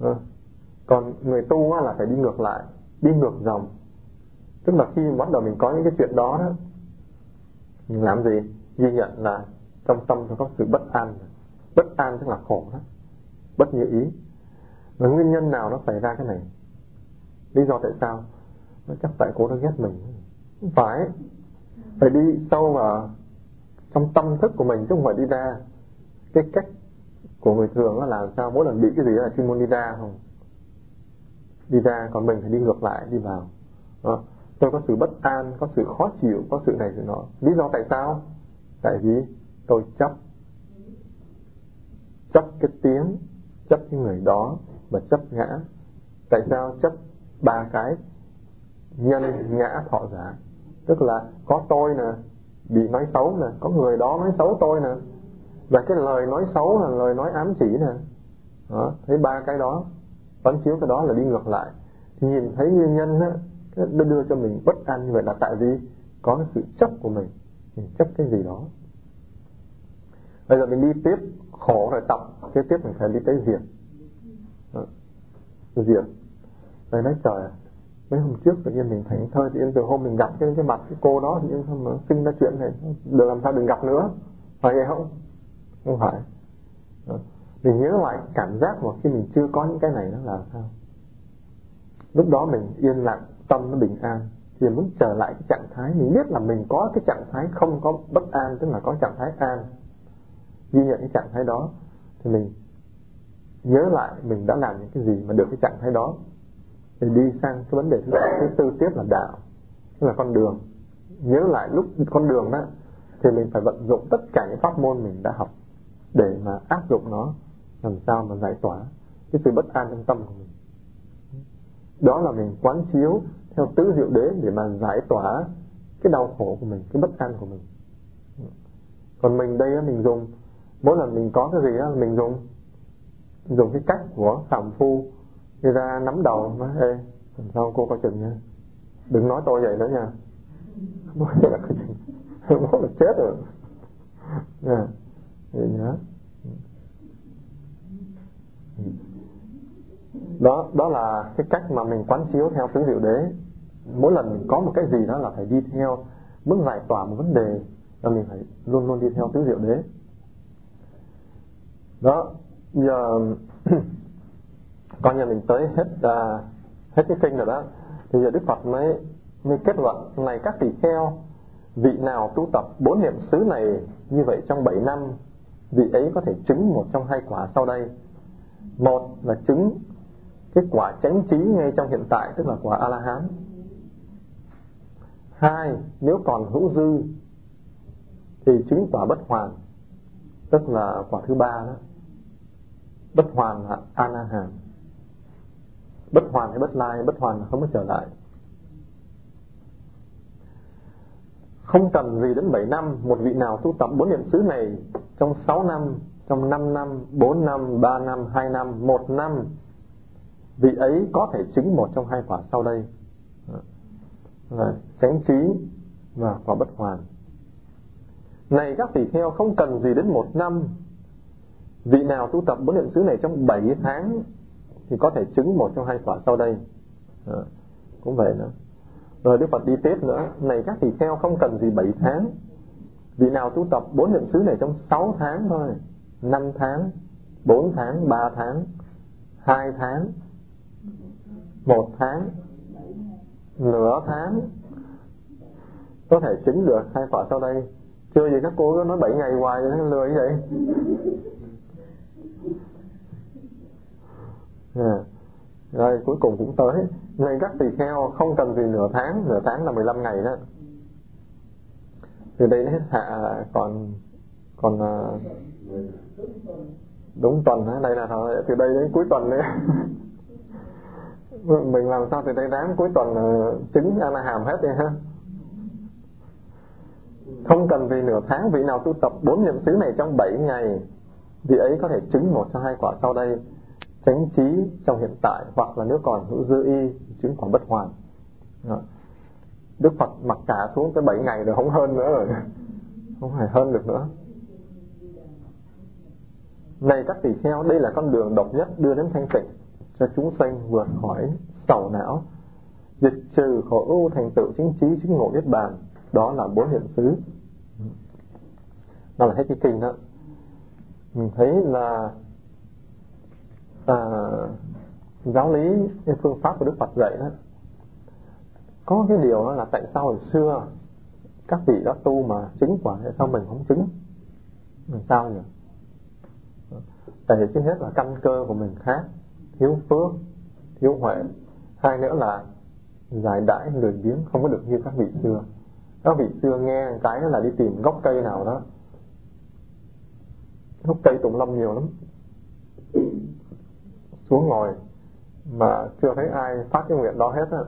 À. còn người tu là phải đi ngược lại, đi ngược dòng. Tức là khi bắt đầu mình có những cái chuyện đó đó, mình làm gì? Ghi nhận là trong tâm nó có sự bất an. Bất an tức là khổ đó. Bất như ý. Và nguyên nhân nào nó xảy ra cái này? Lý do tại sao? Nó chắc tại cố nó ghét mình. Không phải. Phải đi sâu vào trong tâm thức của mình chứ không phải đi ra cái cách của người thường là sao? Mỗi lần bị cái gì là chuyên môn đi ra không? Đi ra, còn mình phải đi ngược lại, đi vào. Đó. tôi có sự bất an, có sự khó chịu, có sự này sự nọ. Lý do tại sao? Tại vì tôi chấp. Chấp cái tiếng, chấp cái người đó và chấp ngã. Tại sao chấp ba cái? Nhân, ngã, thọ giả. Tức là có tôi nè, bị nói xấu nè, có người đó nói xấu tôi nè và cái lời nói xấu là lời nói ám chỉ nè. Đó, thấy ba cái đó quán chiếu cái đó là đi ngược lại. Thì nhìn thấy nguyên nhân á nó đưa cho mình bất an như vậy là tại vì có cái sự chấp của mình. Mình chấp cái gì đó. Bây giờ mình đi tiếp khổ rồi tập kế tiếp mình phải đi tới diệt. Diệt. Rồi nói trời mấy hôm trước tự nhiên mình thành thơ thì từ hôm mình gặp cái cái mặt cái cô đó thì nhiên mà sinh ra chuyện này được làm sao đừng gặp nữa? Phải vậy không? Không phải. Mình nhớ lại cảm giác mà khi mình chưa có những cái này nó là sao? Lúc đó mình yên lặng tâm nó bình an. Thì muốn trở lại cái trạng thái mình biết là mình có cái trạng thái không có bất an tức là có trạng thái an ghi nhận cái trạng thái đó thì mình nhớ lại mình đã làm những cái gì mà được cái trạng thái đó. Thì đi sang cái vấn đề thứ, thứ tư tiếp là đạo tức là con đường. Nhớ lại lúc con đường đó thì mình phải vận dụng tất cả những pháp môn mình đã học để mà áp dụng nó, làm sao mà giải tỏa cái sự bất an trong tâm của mình. Đó là mình quán chiếu theo tứ diệu đế để mà giải tỏa cái đau khổ của mình, cái bất an của mình. Còn mình đây mình dùng, mỗi lần mình có cái gì đó mình dùng dùng cái cách của phạm phu, đi ra nắm đầu, nói, ê, làm sao cô coi chừng nha? Đừng nói tôi vậy nữa nha. Nói lần là coi chừng, mỗi là chết rồi. Nha vậy nhớ đó đó là cái cách mà mình quán chiếu theo tướng diệu đế. Mỗi lần mình có một cái gì đó là phải đi theo, muốn giải tỏa một vấn đề là mình phải luôn luôn đi theo tướng diệu đế. Đó, giờ coi như mình tới hết à hết cái kinh rồi đó. Thì giờ đức phật mới mới kết luận, này các tỷ kheo, vị nào tu tập bốn niệm xứ này như vậy trong bảy năm vị ấy có thể chứng một trong hai quả sau đây. Một là chứng cái quả chánh trí ngay trong hiện tại, tức là quả a la hán hai, nếu còn hữu dư, thì chứng quả bất hoàn, tức là quả thứ ba đó. Bất hoàn là a la hán bất hoàn hay bất lai, bất hoàn là không có trở lại. Không cần gì đến 7 năm, một vị nào tu tập bốn niệm xứ này trong 6 năm trong 5 năm 4 năm 3 năm 2 năm 1 năm vị ấy có thể chứng một trong hai quả sau đây. Là chánh trí và quả bất hoàn. Này các tỷ kheo không cần gì đến một năm. Vị nào tu tập bốn niệm xứ này trong 7 tháng thì có thể chứng một trong hai quả sau đây. À, cũng vậy nữa. Rồi Đức Phật đi tiếp nữa. Này các tỳ kheo không cần gì 7 tháng vị nào tu tập bốn niệm xứ này trong 6 tháng thôi 5 tháng 4 tháng 3 tháng 2 tháng 1 tháng, nửa tháng, có thể chứng được hai quả sau đây. Chưa gì các cô cứ nói 7 ngày hoài lừa như vậy. Yeah. rồi cuối cùng cũng tới. Nên các tỳ kheo không cần gì nửa tháng nửa tháng là 15 ngày đó từ đây đến hết hạ, còn còn à, đúng tuần á đây là từ đây đến cuối tuần đấy. Mình làm sao từ đây đến cuối tuần à, chứng ana hàm hết đi ha. Không cần vì nửa tháng, vị nào tu tập bốn niệm xứ này trong 7 ngày, vị ấy có thể chứng một trong hai quả sau đây, chánh trí trong hiện tại, hoặc là nếu còn hữu dư y, chứng quả bất hoàn. Đức Phật mặc cả xuống tới 7 ngày rồi không hơn nữa rồi. Không hề hơn được nữa. Này các tỷ kheo đây là con đường độc nhất đưa đến thanh tịnh cho chúng sanh vượt khỏi sầu não diệt trừ khổ ưu thành tựu chính trí chứng ngộ niết bàn. Đó là bốn hiện xứ. Đó là hết cái kinh đó. Mình thấy là à, giáo lý phương pháp của Đức Phật dạy đó có cái điều đó là tại sao hồi xưa các vị đã tu mà chứng quả tại sao mình không chứng? Mình sao nhỉ? Tại vì trước hết là căn cơ của mình khác, thiếu phước, thiếu huệ. Hai nữa là giải đãi lười biếng, không có được như các vị xưa. Các vị xưa nghe cái là đi tìm gốc cây nào đó. Gốc cây tùng lâm nhiều lắm. Xuống ngồi mà chưa thấy ai phát cái nguyện đó hết á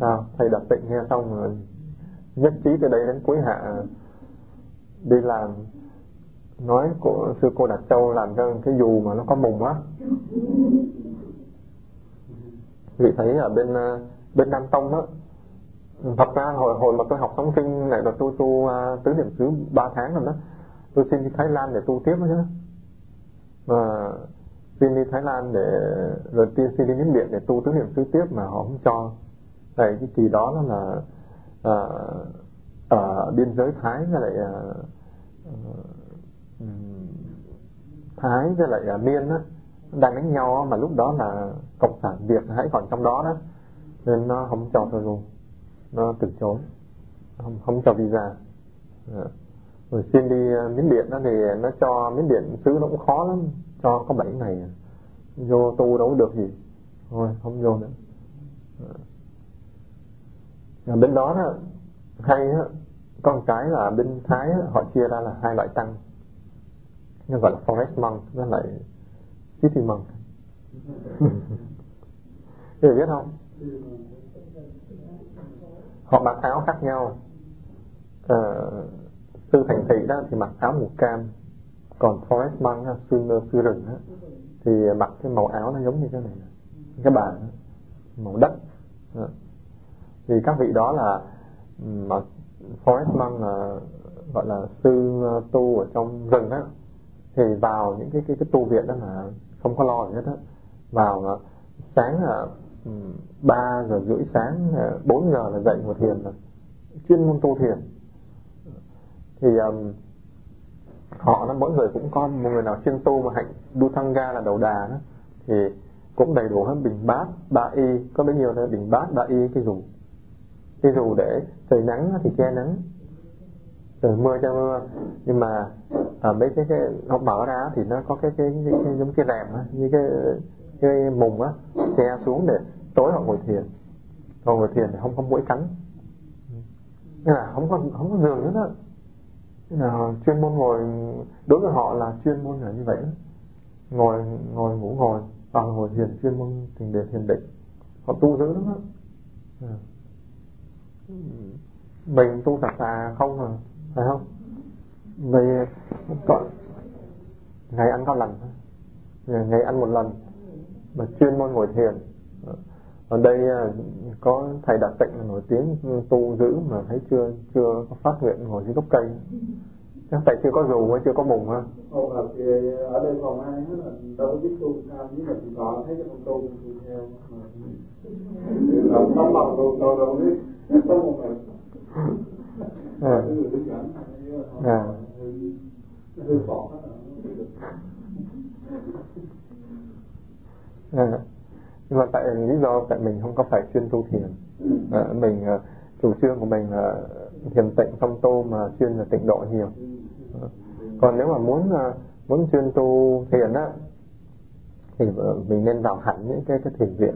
sao? Thầy đặt tịnh nghe xong rồi nhất trí từ đây đến cuối hạ đi làm. Nói của sư cô Đạt Châu làm cho cái dù mà nó có mùng á vị thấy ở bên ờ, bên Nam Tông á thật ra hồi hồi mà tôi học sống kinh này là tôi tu uh, ờ, tứ niệm xứ ba tháng rồi đó. Tôi xin đi Thái Lan để tu tiếp đó chứ. Mà xin đi Thái Lan để rồi tiên xin đi Miến Điện để tu tứ niệm xứ tiếp mà họ không cho tại cái kỳ đó nó là à, ở biên giới Thái với lại à, à Thái với lại à, uh, Miên á đang đánh nhau mà lúc đó là cộng sản Việt hãy còn trong đó đó nên nó không cho tôi luôn. Nó từ chối không không cho visa. À. rồi xin đi miến điện đó thì nó cho miến điện xứ nó cũng khó lắm cho có 7 ngày vô tu đâu được gì. Thôi không vô nữa. À. Ờ, bên đó đó hay đó, có một cái là bên thái đó, họ chia ra là hai loại tăng. Nó gọi là forest monk với lại city monk. Hiểu biết không? Họ mặc áo khác nhau. À, sư thành thị đó thì mặc áo màu cam. Còn forest monk sư sư rừng đó, thì mặc cái màu áo nó giống như cái này. Cái bàn màu đất. Đó thì các vị đó là mà forest monk là gọi là sư ờ, tu ở trong rừng đó thì vào những cái cái cái tu viện đó là không có lo gì hết á. Vào sáng là ba giờ rưỡi sáng ờ, bốn giờ là dậy một thiền rồi chuyên môn tu thiền. Thì um, họ nó mỗi người cũng có một người nào chuyên tu mà hạnh du thăng ga là đầu đà đó thì cũng đầy đủ hết. Bình bát ba y có bấy nhiêu thôi? Bình bát ba y cái dùng ví dụ để trời nắng thì che nắng. Trời mưa cho mưa. Nhưng mà à, mấy cái, cái nó mở ra thì nó có cái cái, cái, cái giống cái rèm á như cái cái mùng á che xuống để tối họ ngồi thiền. Họ ngồi thiền thì không có mũi cắn. Nên là không có không có giường nữa đó. Nên là chuyên môn ngồi đối với họ là chuyên môn là như vậy đó. ngồi ngồi ngủ ngồi và ngồi thiền chuyên môn thiền để thiền định. Họ tu dữ lắm đó. À mình tu tà là không à phải không? Mình ngày ăn có lần. Ngày ăn một lần, mà chuyên môn ngồi thiền. Ở đây à, có thầy đạt tịnh nổi tiếng tu giữ mà thấy chưa chưa có phát nguyện ngồi dưới gốc cây chắc tại chưa có dù chưa có mùng ha không là thì ở đây còn ai là đâu có biết tu sao nhưng mà thì còn thấy con tu tu theo làm tấm lòng tu đâu đâu biết có một mình à. à. à. nhưng mà tại lý do tại mình không có phải chuyên tu thiền à, mình uh, chủ trương của mình là thiền tịnh song tu mà chuyên là tịnh độ nhiều à còn nếu mà muốn ờ, muốn chuyên tu thiền á thì ờ, mình nên vào hẳn những cái cái thiền viện.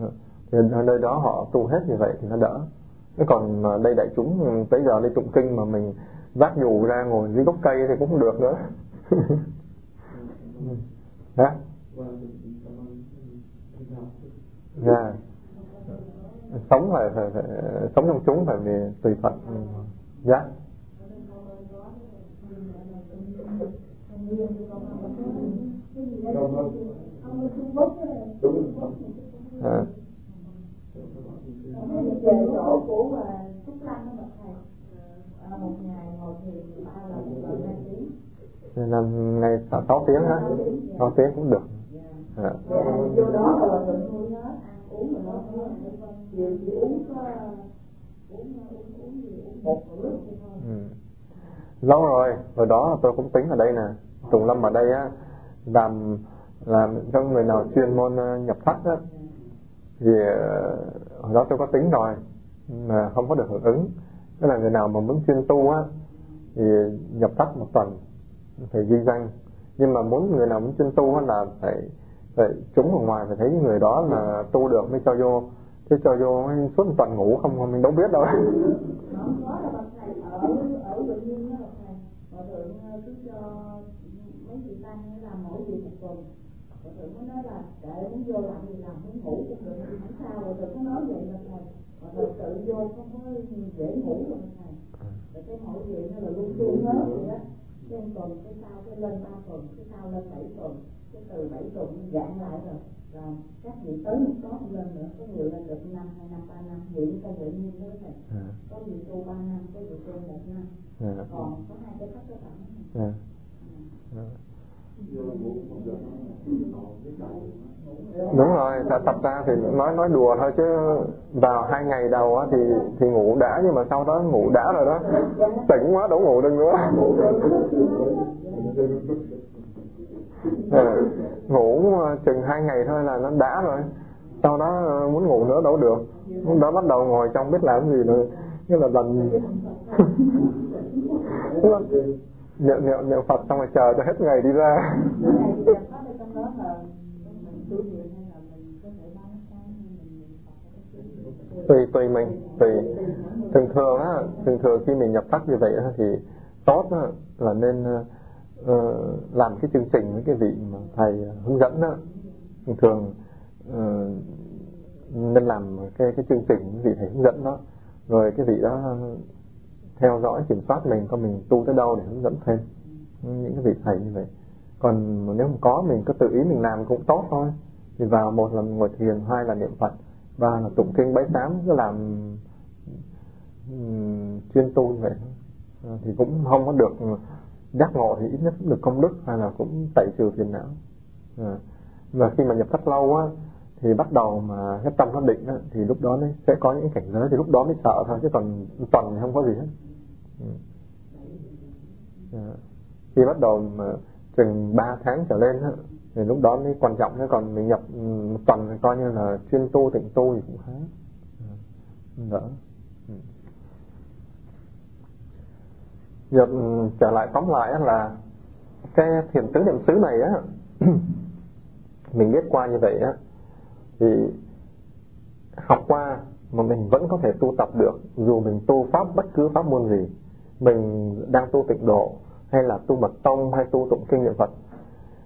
Ờ, thì ở nơi đó họ tu hết như vậy thì nó đỡ. Thế còn mà đây đại chúng ừ, tới giờ đi tụng kinh mà mình vác dù ra ngồi dưới gốc cây thì cũng không được nữa. Hả dạ. dạ. Sống phải, phải, phải sống trong chúng phải vì tùy thuận ừ. dạ. yeah. à. về chỗ của Trúc Lâm đó thầy à, một ngày ngồi thiền bao lần gần hai tiếng nên là ngày sáu tiếng á sáu tiếng cũng được. À. vô đó là mình thôi hết ăn uống rồi nó chiều chỉ uống uống uống gì uống một bữa lâu rồi, hồi đó tôi cũng tính ở đây nè tùng lâm ở đây á, làm làm cho người nào chuyên môn ờ, nhập thất á, thì ờ, hồi đó tôi có tính rồi, mà không có được hưởng ứng. Tức là người nào mà muốn chuyên tu á, thì nhập thất một tuần phải ghi danh. Nhưng mà muốn người nào muốn chuyên tu á là phải phải chúng ở ngoài, phải thấy người đó là tu được mới cho vô. Chứ cho vô suốt một tuần ngủ không mình đâu biết đâu là mấy chị tăng làm mỗi việc một tuần. Hòa thượng mới nói là để muốn vô làm gì làm muốn ngủ cũng được thì không sao. Hòa thượng có nói vậy bậc thầy hòa thượng tự vô không có dễ ngủ rồi thầy rồi cái mỗi việc nó là luôn luôn hết vậy đó. Cái tuần cái sau cái lên ba tuần cái sau lên bảy tuần cái từ bảy tuần giãn lại rồi. Và các vị tới một số không lên nữa có người lên được năm hai năm ba năm hiện trong tự nhiên đó thầy. À. có vị tu ba năm có vị tu một năm. À. còn có hai cái thất cái bản. À. à đúng rồi tập ra thì nói nói đùa thôi chứ vào hai ngày đầu á thì thì ngủ đã nhưng mà sau đó ngủ đã rồi đó. Tỉnh quá đủ ngủ đừng nữa. À, ngủ ờ, chừng hai ngày thôi là nó đã rồi. Sau đó ờ, muốn ngủ nữa đâu được. Lúc đó bắt đầu ngồi trong biết làm gì nữa. Như là lần niệm niệm niệm phật xong rồi chờ cho hết ngày đi ra. Tùy tùy mình tùy. Thường thường á thường thường khi mình nhập thất như vậy á, thì tốt á, là nên uh, làm cái chương trình với cái vị mà thầy hướng dẫn á. Thường thường uh, nên làm cái cái chương trình với vị thầy hướng dẫn đó. Rồi cái vị đó theo dõi kiểm soát mình coi mình tu tới đâu để hướng dẫn thêm. Ừ, những cái vị thầy như vậy. Còn nếu mà có mình cứ tự ý mình làm cũng tốt thôi. Thì vào một là ngồi thiền hai là niệm phật ba là tụng kinh bái sám cứ làm um, chuyên tu như vậy. Ừ, thì cũng không có được giác ngộ thì ít nhất cũng được công đức hay là cũng tẩy trừ phiền não. À. và khi mà nhập thất lâu á thì bắt đầu mà hết tâm hết định đó, thì lúc đó nó sẽ có những cảnh giới thì lúc đó mới sợ thôi chứ còn tuần không có gì hết. Ừ. Dạ. Khi bắt đầu mà chừng 3 tháng trở lên đó, thì lúc đó mới quan trọng chứ còn mình nhập ừ, một tuần coi như là chuyên tu tịnh tu thì cũng khá. Đỡ giờ trở lại tóm lại là cái thiền tứ niệm xứ này á mình biết qua như vậy á thì học qua mà mình vẫn có thể tu tập được, dù mình tu pháp, bất cứ pháp môn gì, mình đang tu tịnh độ, hay là tu mật tông, hay tu tụng kinh niệm Phật.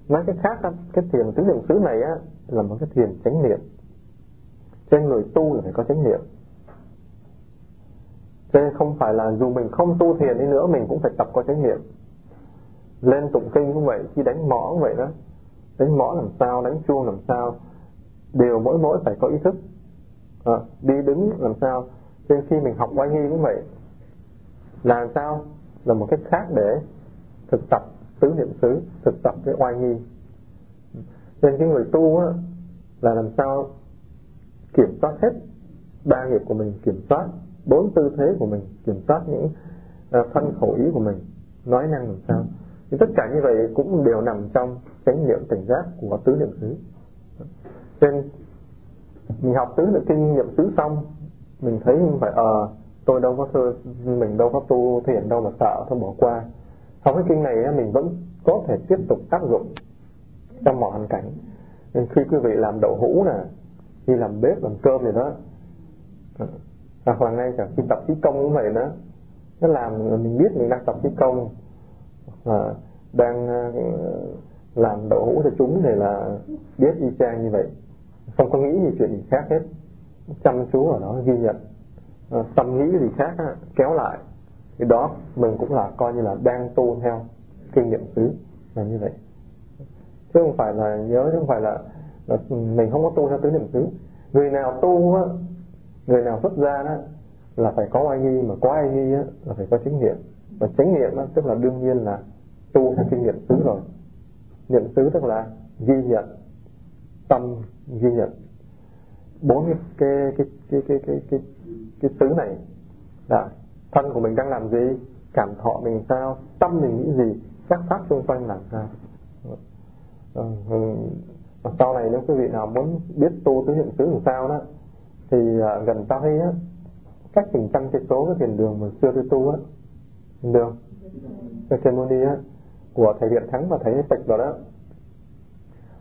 Nói cái khác, cái thiền tứ niệm xứ này á, là một cái thiền chánh niệm. Trên người tu là phải có chánh niệm. Cho nên không phải là dù mình không tu thiền đi nữa, mình cũng phải tập có chánh niệm. Lên tụng kinh cũng vậy, khi đánh mõ cũng vậy đó. Đánh mõ làm sao, đánh chuông làm sao đều mỗi mỗi phải có ý thức. À, đi đứng làm sao? Nên khi mình học oai nghi cũng vậy. Làm sao? Là một cách khác để thực tập tứ niệm xứ thực tập cái oai nghi. Nên cái người tu á, là làm sao kiểm soát hết ba nghiệp của mình kiểm soát bốn tư thế của mình kiểm soát những ờ, thân khẩu ý của mình nói năng làm sao. Thì tất cả như vậy cũng đều nằm trong chánh niệm tỉnh giác của tứ niệm xứ nên mình học tứ niệm kinh nghiệm xứ xong mình thấy mình phải ờ à, tôi đâu có thơ, mình đâu có tu thiền đâu mà sợ thôi bỏ qua. Học cái kinh này mình vẫn có thể tiếp tục áp dụng trong mọi hoàn cảnh. Nên khi quý vị làm đậu hũ nè khi làm bếp làm cơm gì đó ờ, à, hoặc là ngay cả khi tập khí công cũng vậy đó nó làm mình biết mình đang tập khí công hoặc đang ờ, làm đậu hũ cho chúng thì là biết y chang như vậy không có nghĩ gì chuyện gì khác hết. Chăm chú ở đó ghi nhận. Ờ, tâm nghĩ gì khác á, kéo lại. Thì đó mình cũng là coi như là đang tu theo kinh nghiệm xứ là như vậy. Chứ không phải là nhớ chứ không phải là, là mình không có tu theo tứ niệm xứ. Người nào tu á người nào xuất gia đó là phải có ai nghi mà có ai nghi á là phải có chính niệm. Và chánh niệm á tức là đương nhiên là tu theo kinh nghiệm xứ rồi. Niệm xứ tức là ghi nhận tâm ghi nhận. Bốn cái cái cái cái cái cái cái, cái tứ này là thân của mình đang làm gì cảm thọ mình sao tâm mình nghĩ gì các pháp xung quanh làm sao. Ờ, ừ. Và ừ, sau này nếu quý vị nào muốn biết tu tứ hiện xứ làm sao đó thì ờ, gần ta hay á cách chỉnh trăm cây số cái thiền đường mà xưa tôi tu á. Thiền đường cái thiền môn đi á của thầy điện thắng và thầy sạch rồi đó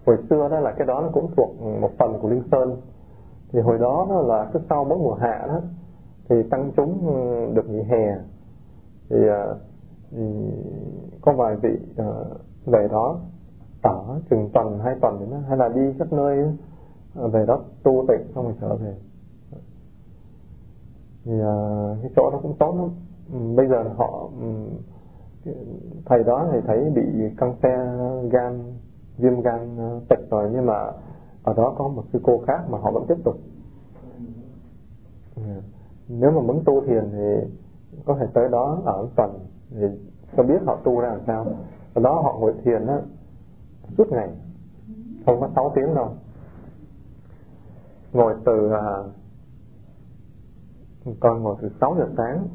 hồi xưa đó là cái đó nó cũng thuộc một phần của linh sơn. Thì hồi đó đó là cứ sau mỗi mùa hạ đó thì tăng chúng ừ, được nghỉ hè. Thì, ờ, thì có vài vị ờ, về đó tả chừng tuần hai tuần nữa hay là đi các nơi ờ, về đó tu tịnh xong rồi trở về. Thì cái chỗ nó cũng tốt lắm. Ừ, bây giờ họ ừ, thầy đó thì thấy bị căng xe gan viêm gan ờ, tịch rồi nhưng mà ở đó có một sư cô khác mà họ vẫn tiếp tục. Nếu mà muốn tu thiền thì có thể tới đó ở tuần thì cho biết họ tu ra làm sao. Ở đó họ ngồi thiền á suốt ngày không có 6 tiếng đâu. Ngồi từ à, còn ngồi từ 6 giờ sáng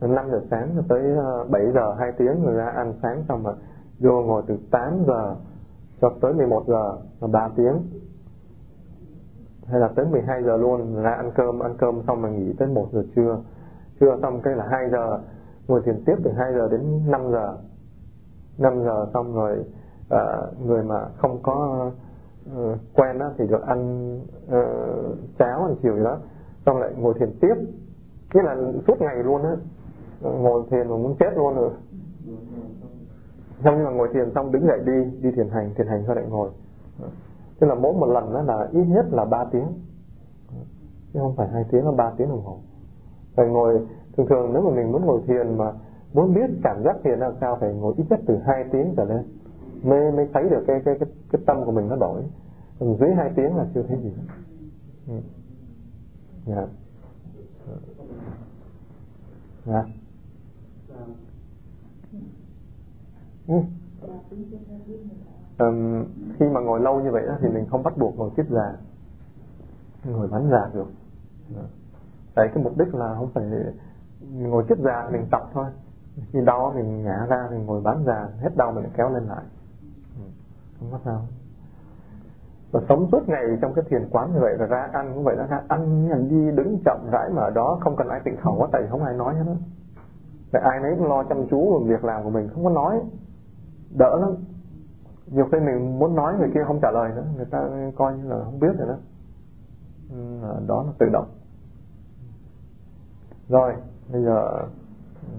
5 giờ sáng tới ờ, 7 giờ 2 tiếng người ra ăn sáng xong rồi vô ngồi từ 8 giờ cho tới 11 giờ là 3 tiếng. Hay là tới 12 giờ luôn ra ăn cơm ăn cơm xong là nghỉ tới 1 giờ trưa. Trưa xong cái là 2 giờ ngồi thiền tiếp từ 2 giờ đến 5 giờ. 5 giờ xong rồi uh, người mà không có uh, quen đó, thì được ăn uh, cháo ăn chiều gì đó. Xong lại ngồi thiền tiếp. Nghĩa là suốt ngày luôn á. Ngồi thiền mà muốn chết luôn rồi xong nhưng mà ngồi thiền xong đứng dậy đi đi thiền hành thiền hành sau lại ngồi. Tức là mỗi một lần đó là ít nhất là 3 tiếng. Chứ không phải hai tiếng là 3 tiếng đồng hồ. Phải ngồi thường thường nếu mà mình muốn ngồi thiền mà muốn biết cảm giác thiền là sao phải ngồi ít nhất từ hai tiếng trở lên. Mới mới thấy được cái cái cái, cái tâm của mình nó đổi. Còn dưới hai tiếng là chưa thấy gì hết. Yeah. Yeah. Ừ. Um, khi mà ngồi lâu như vậy đó, thì mình không bắt buộc ngồi kiết già ngồi bán già được. Tại cái mục đích là không phải ngồi kiết già mình tập thôi. Khi đau mình ngã ra thì ngồi bán già hết đau mình kéo lên lại. Ừ, không có sao. Và sống suốt ngày trong cái thiền quán như vậy rồi ra ăn cũng vậy đó. Ra ăn đi đứng chậm rãi mà ở đó không cần ai tịnh khẩu quá tại không ai nói hết á. Để ai nấy cũng lo chăm chú vào việc làm của mình không có nói đỡ lắm. Nhiều khi mình muốn nói người kia không trả lời nữa, người ta coi như là không biết rồi đó. Đó là tự động. Rồi, bây giờ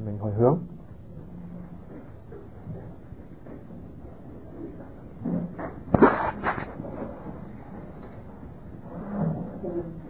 mình hồi hướng. nguyện